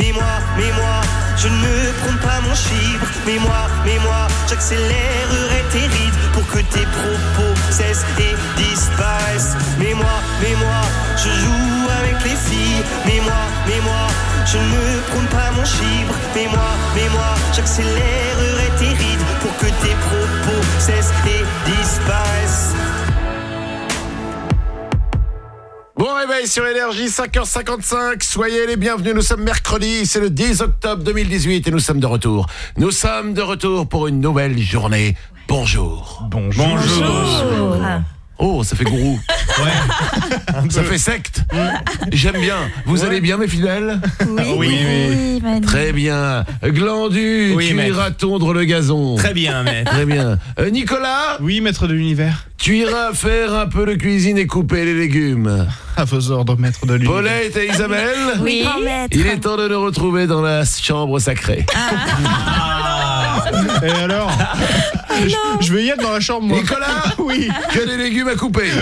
Mais moi, mais moi, je ne prends pas mon chibre. Mais moi, mais moi, j'accélérerai tes rides pour que tes propos cessent et disparaissent. Mais moi, mais moi, je joue avec les filles. Mais moi, mais moi, je ne prends pas mon chibre. Mais moi, mais moi, j'accélérerai tes rides pour que tes propos cessent et disparaissent. Bon réveil sur Énergie, 5h55. Soyez les bienvenus. Nous sommes mercredi, c'est le 10 octobre 2018 et nous sommes de retour. Nous sommes de retour pour une nouvelle journée. Bonjour. Bonjour. Oh, ça fait gourou. Ouais. [laughs] ça fait secte. J'aime bien. Vous allez bien, mes fidèles Oui, oui, oui. Très bien. Glandu, Oui, tu maître. iras tondre le gazon. Très bien, maître. Très bien. Euh, Nicolas Oui, maître de l'univers. Tu iras faire un peu de cuisine et couper les légumes. À vos ordres, maître de l'univers. Paulette et Isabelle Oui, grand maître. Il est temps de nous retrouver dans la chambre sacrée. Et alors? [laughs] je, je vais y être dans la chambre, moi. Nicolas [laughs] Oui. Que des légumes à couper [laughs]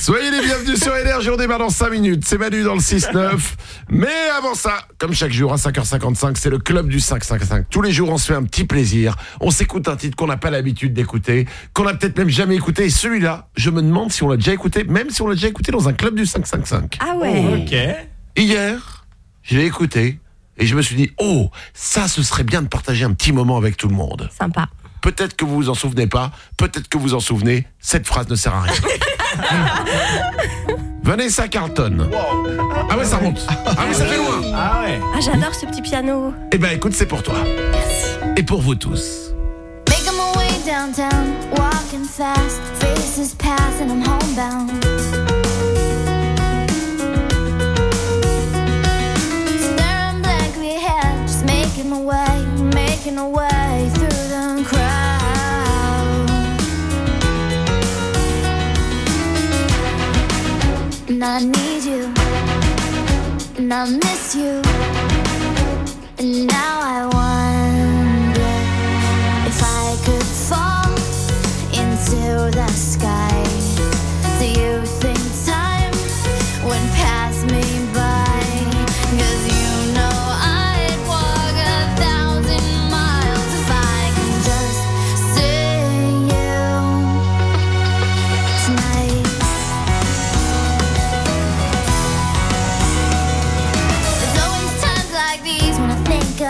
Soyez les bienvenus sur Énergie, on démarre dans 5 minutes. C'est Manu dans le 6-9. Mais avant ça, comme chaque jour à 5h55, c'est le club du 555. Tous les jours, on se fait un petit plaisir. On s'écoute un titre qu'on n'a pas l'habitude d'écouter, qu'on n'a peut-être même jamais écouté. Et celui-là, je me demande si on l'a déjà écouté, même si on l'a déjà écouté dans un club du 555. Ah ouais. Ok. Hier, je l'ai écouté et je me suis dit, oh, ça, ce serait bien de partager un petit moment avec tout le monde. Sympa. Peut-être que vous vous en souvenez pas, peut-être que vous en souvenez, cette phrase ne sert à rien. [laughs] Vanessa Carlton. Ah ouais, ça remonte. Ah oui, ça fait loin. Ah ouais. Ah, j'adore ce petit piano. Eh ben écoute, c'est pour toi. Et pour vous tous. Making my way downtown, walking fast, faces pass and I'm homebound. Making my way through the crowd. And I need you, and I miss you, and now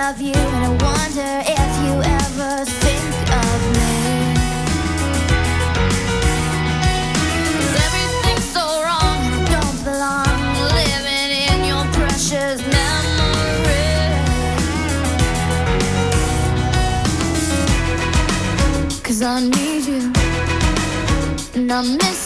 love you and I wonder if you ever think of me. Cause everything's so wrong I don't belong. Living in your precious I need you and I miss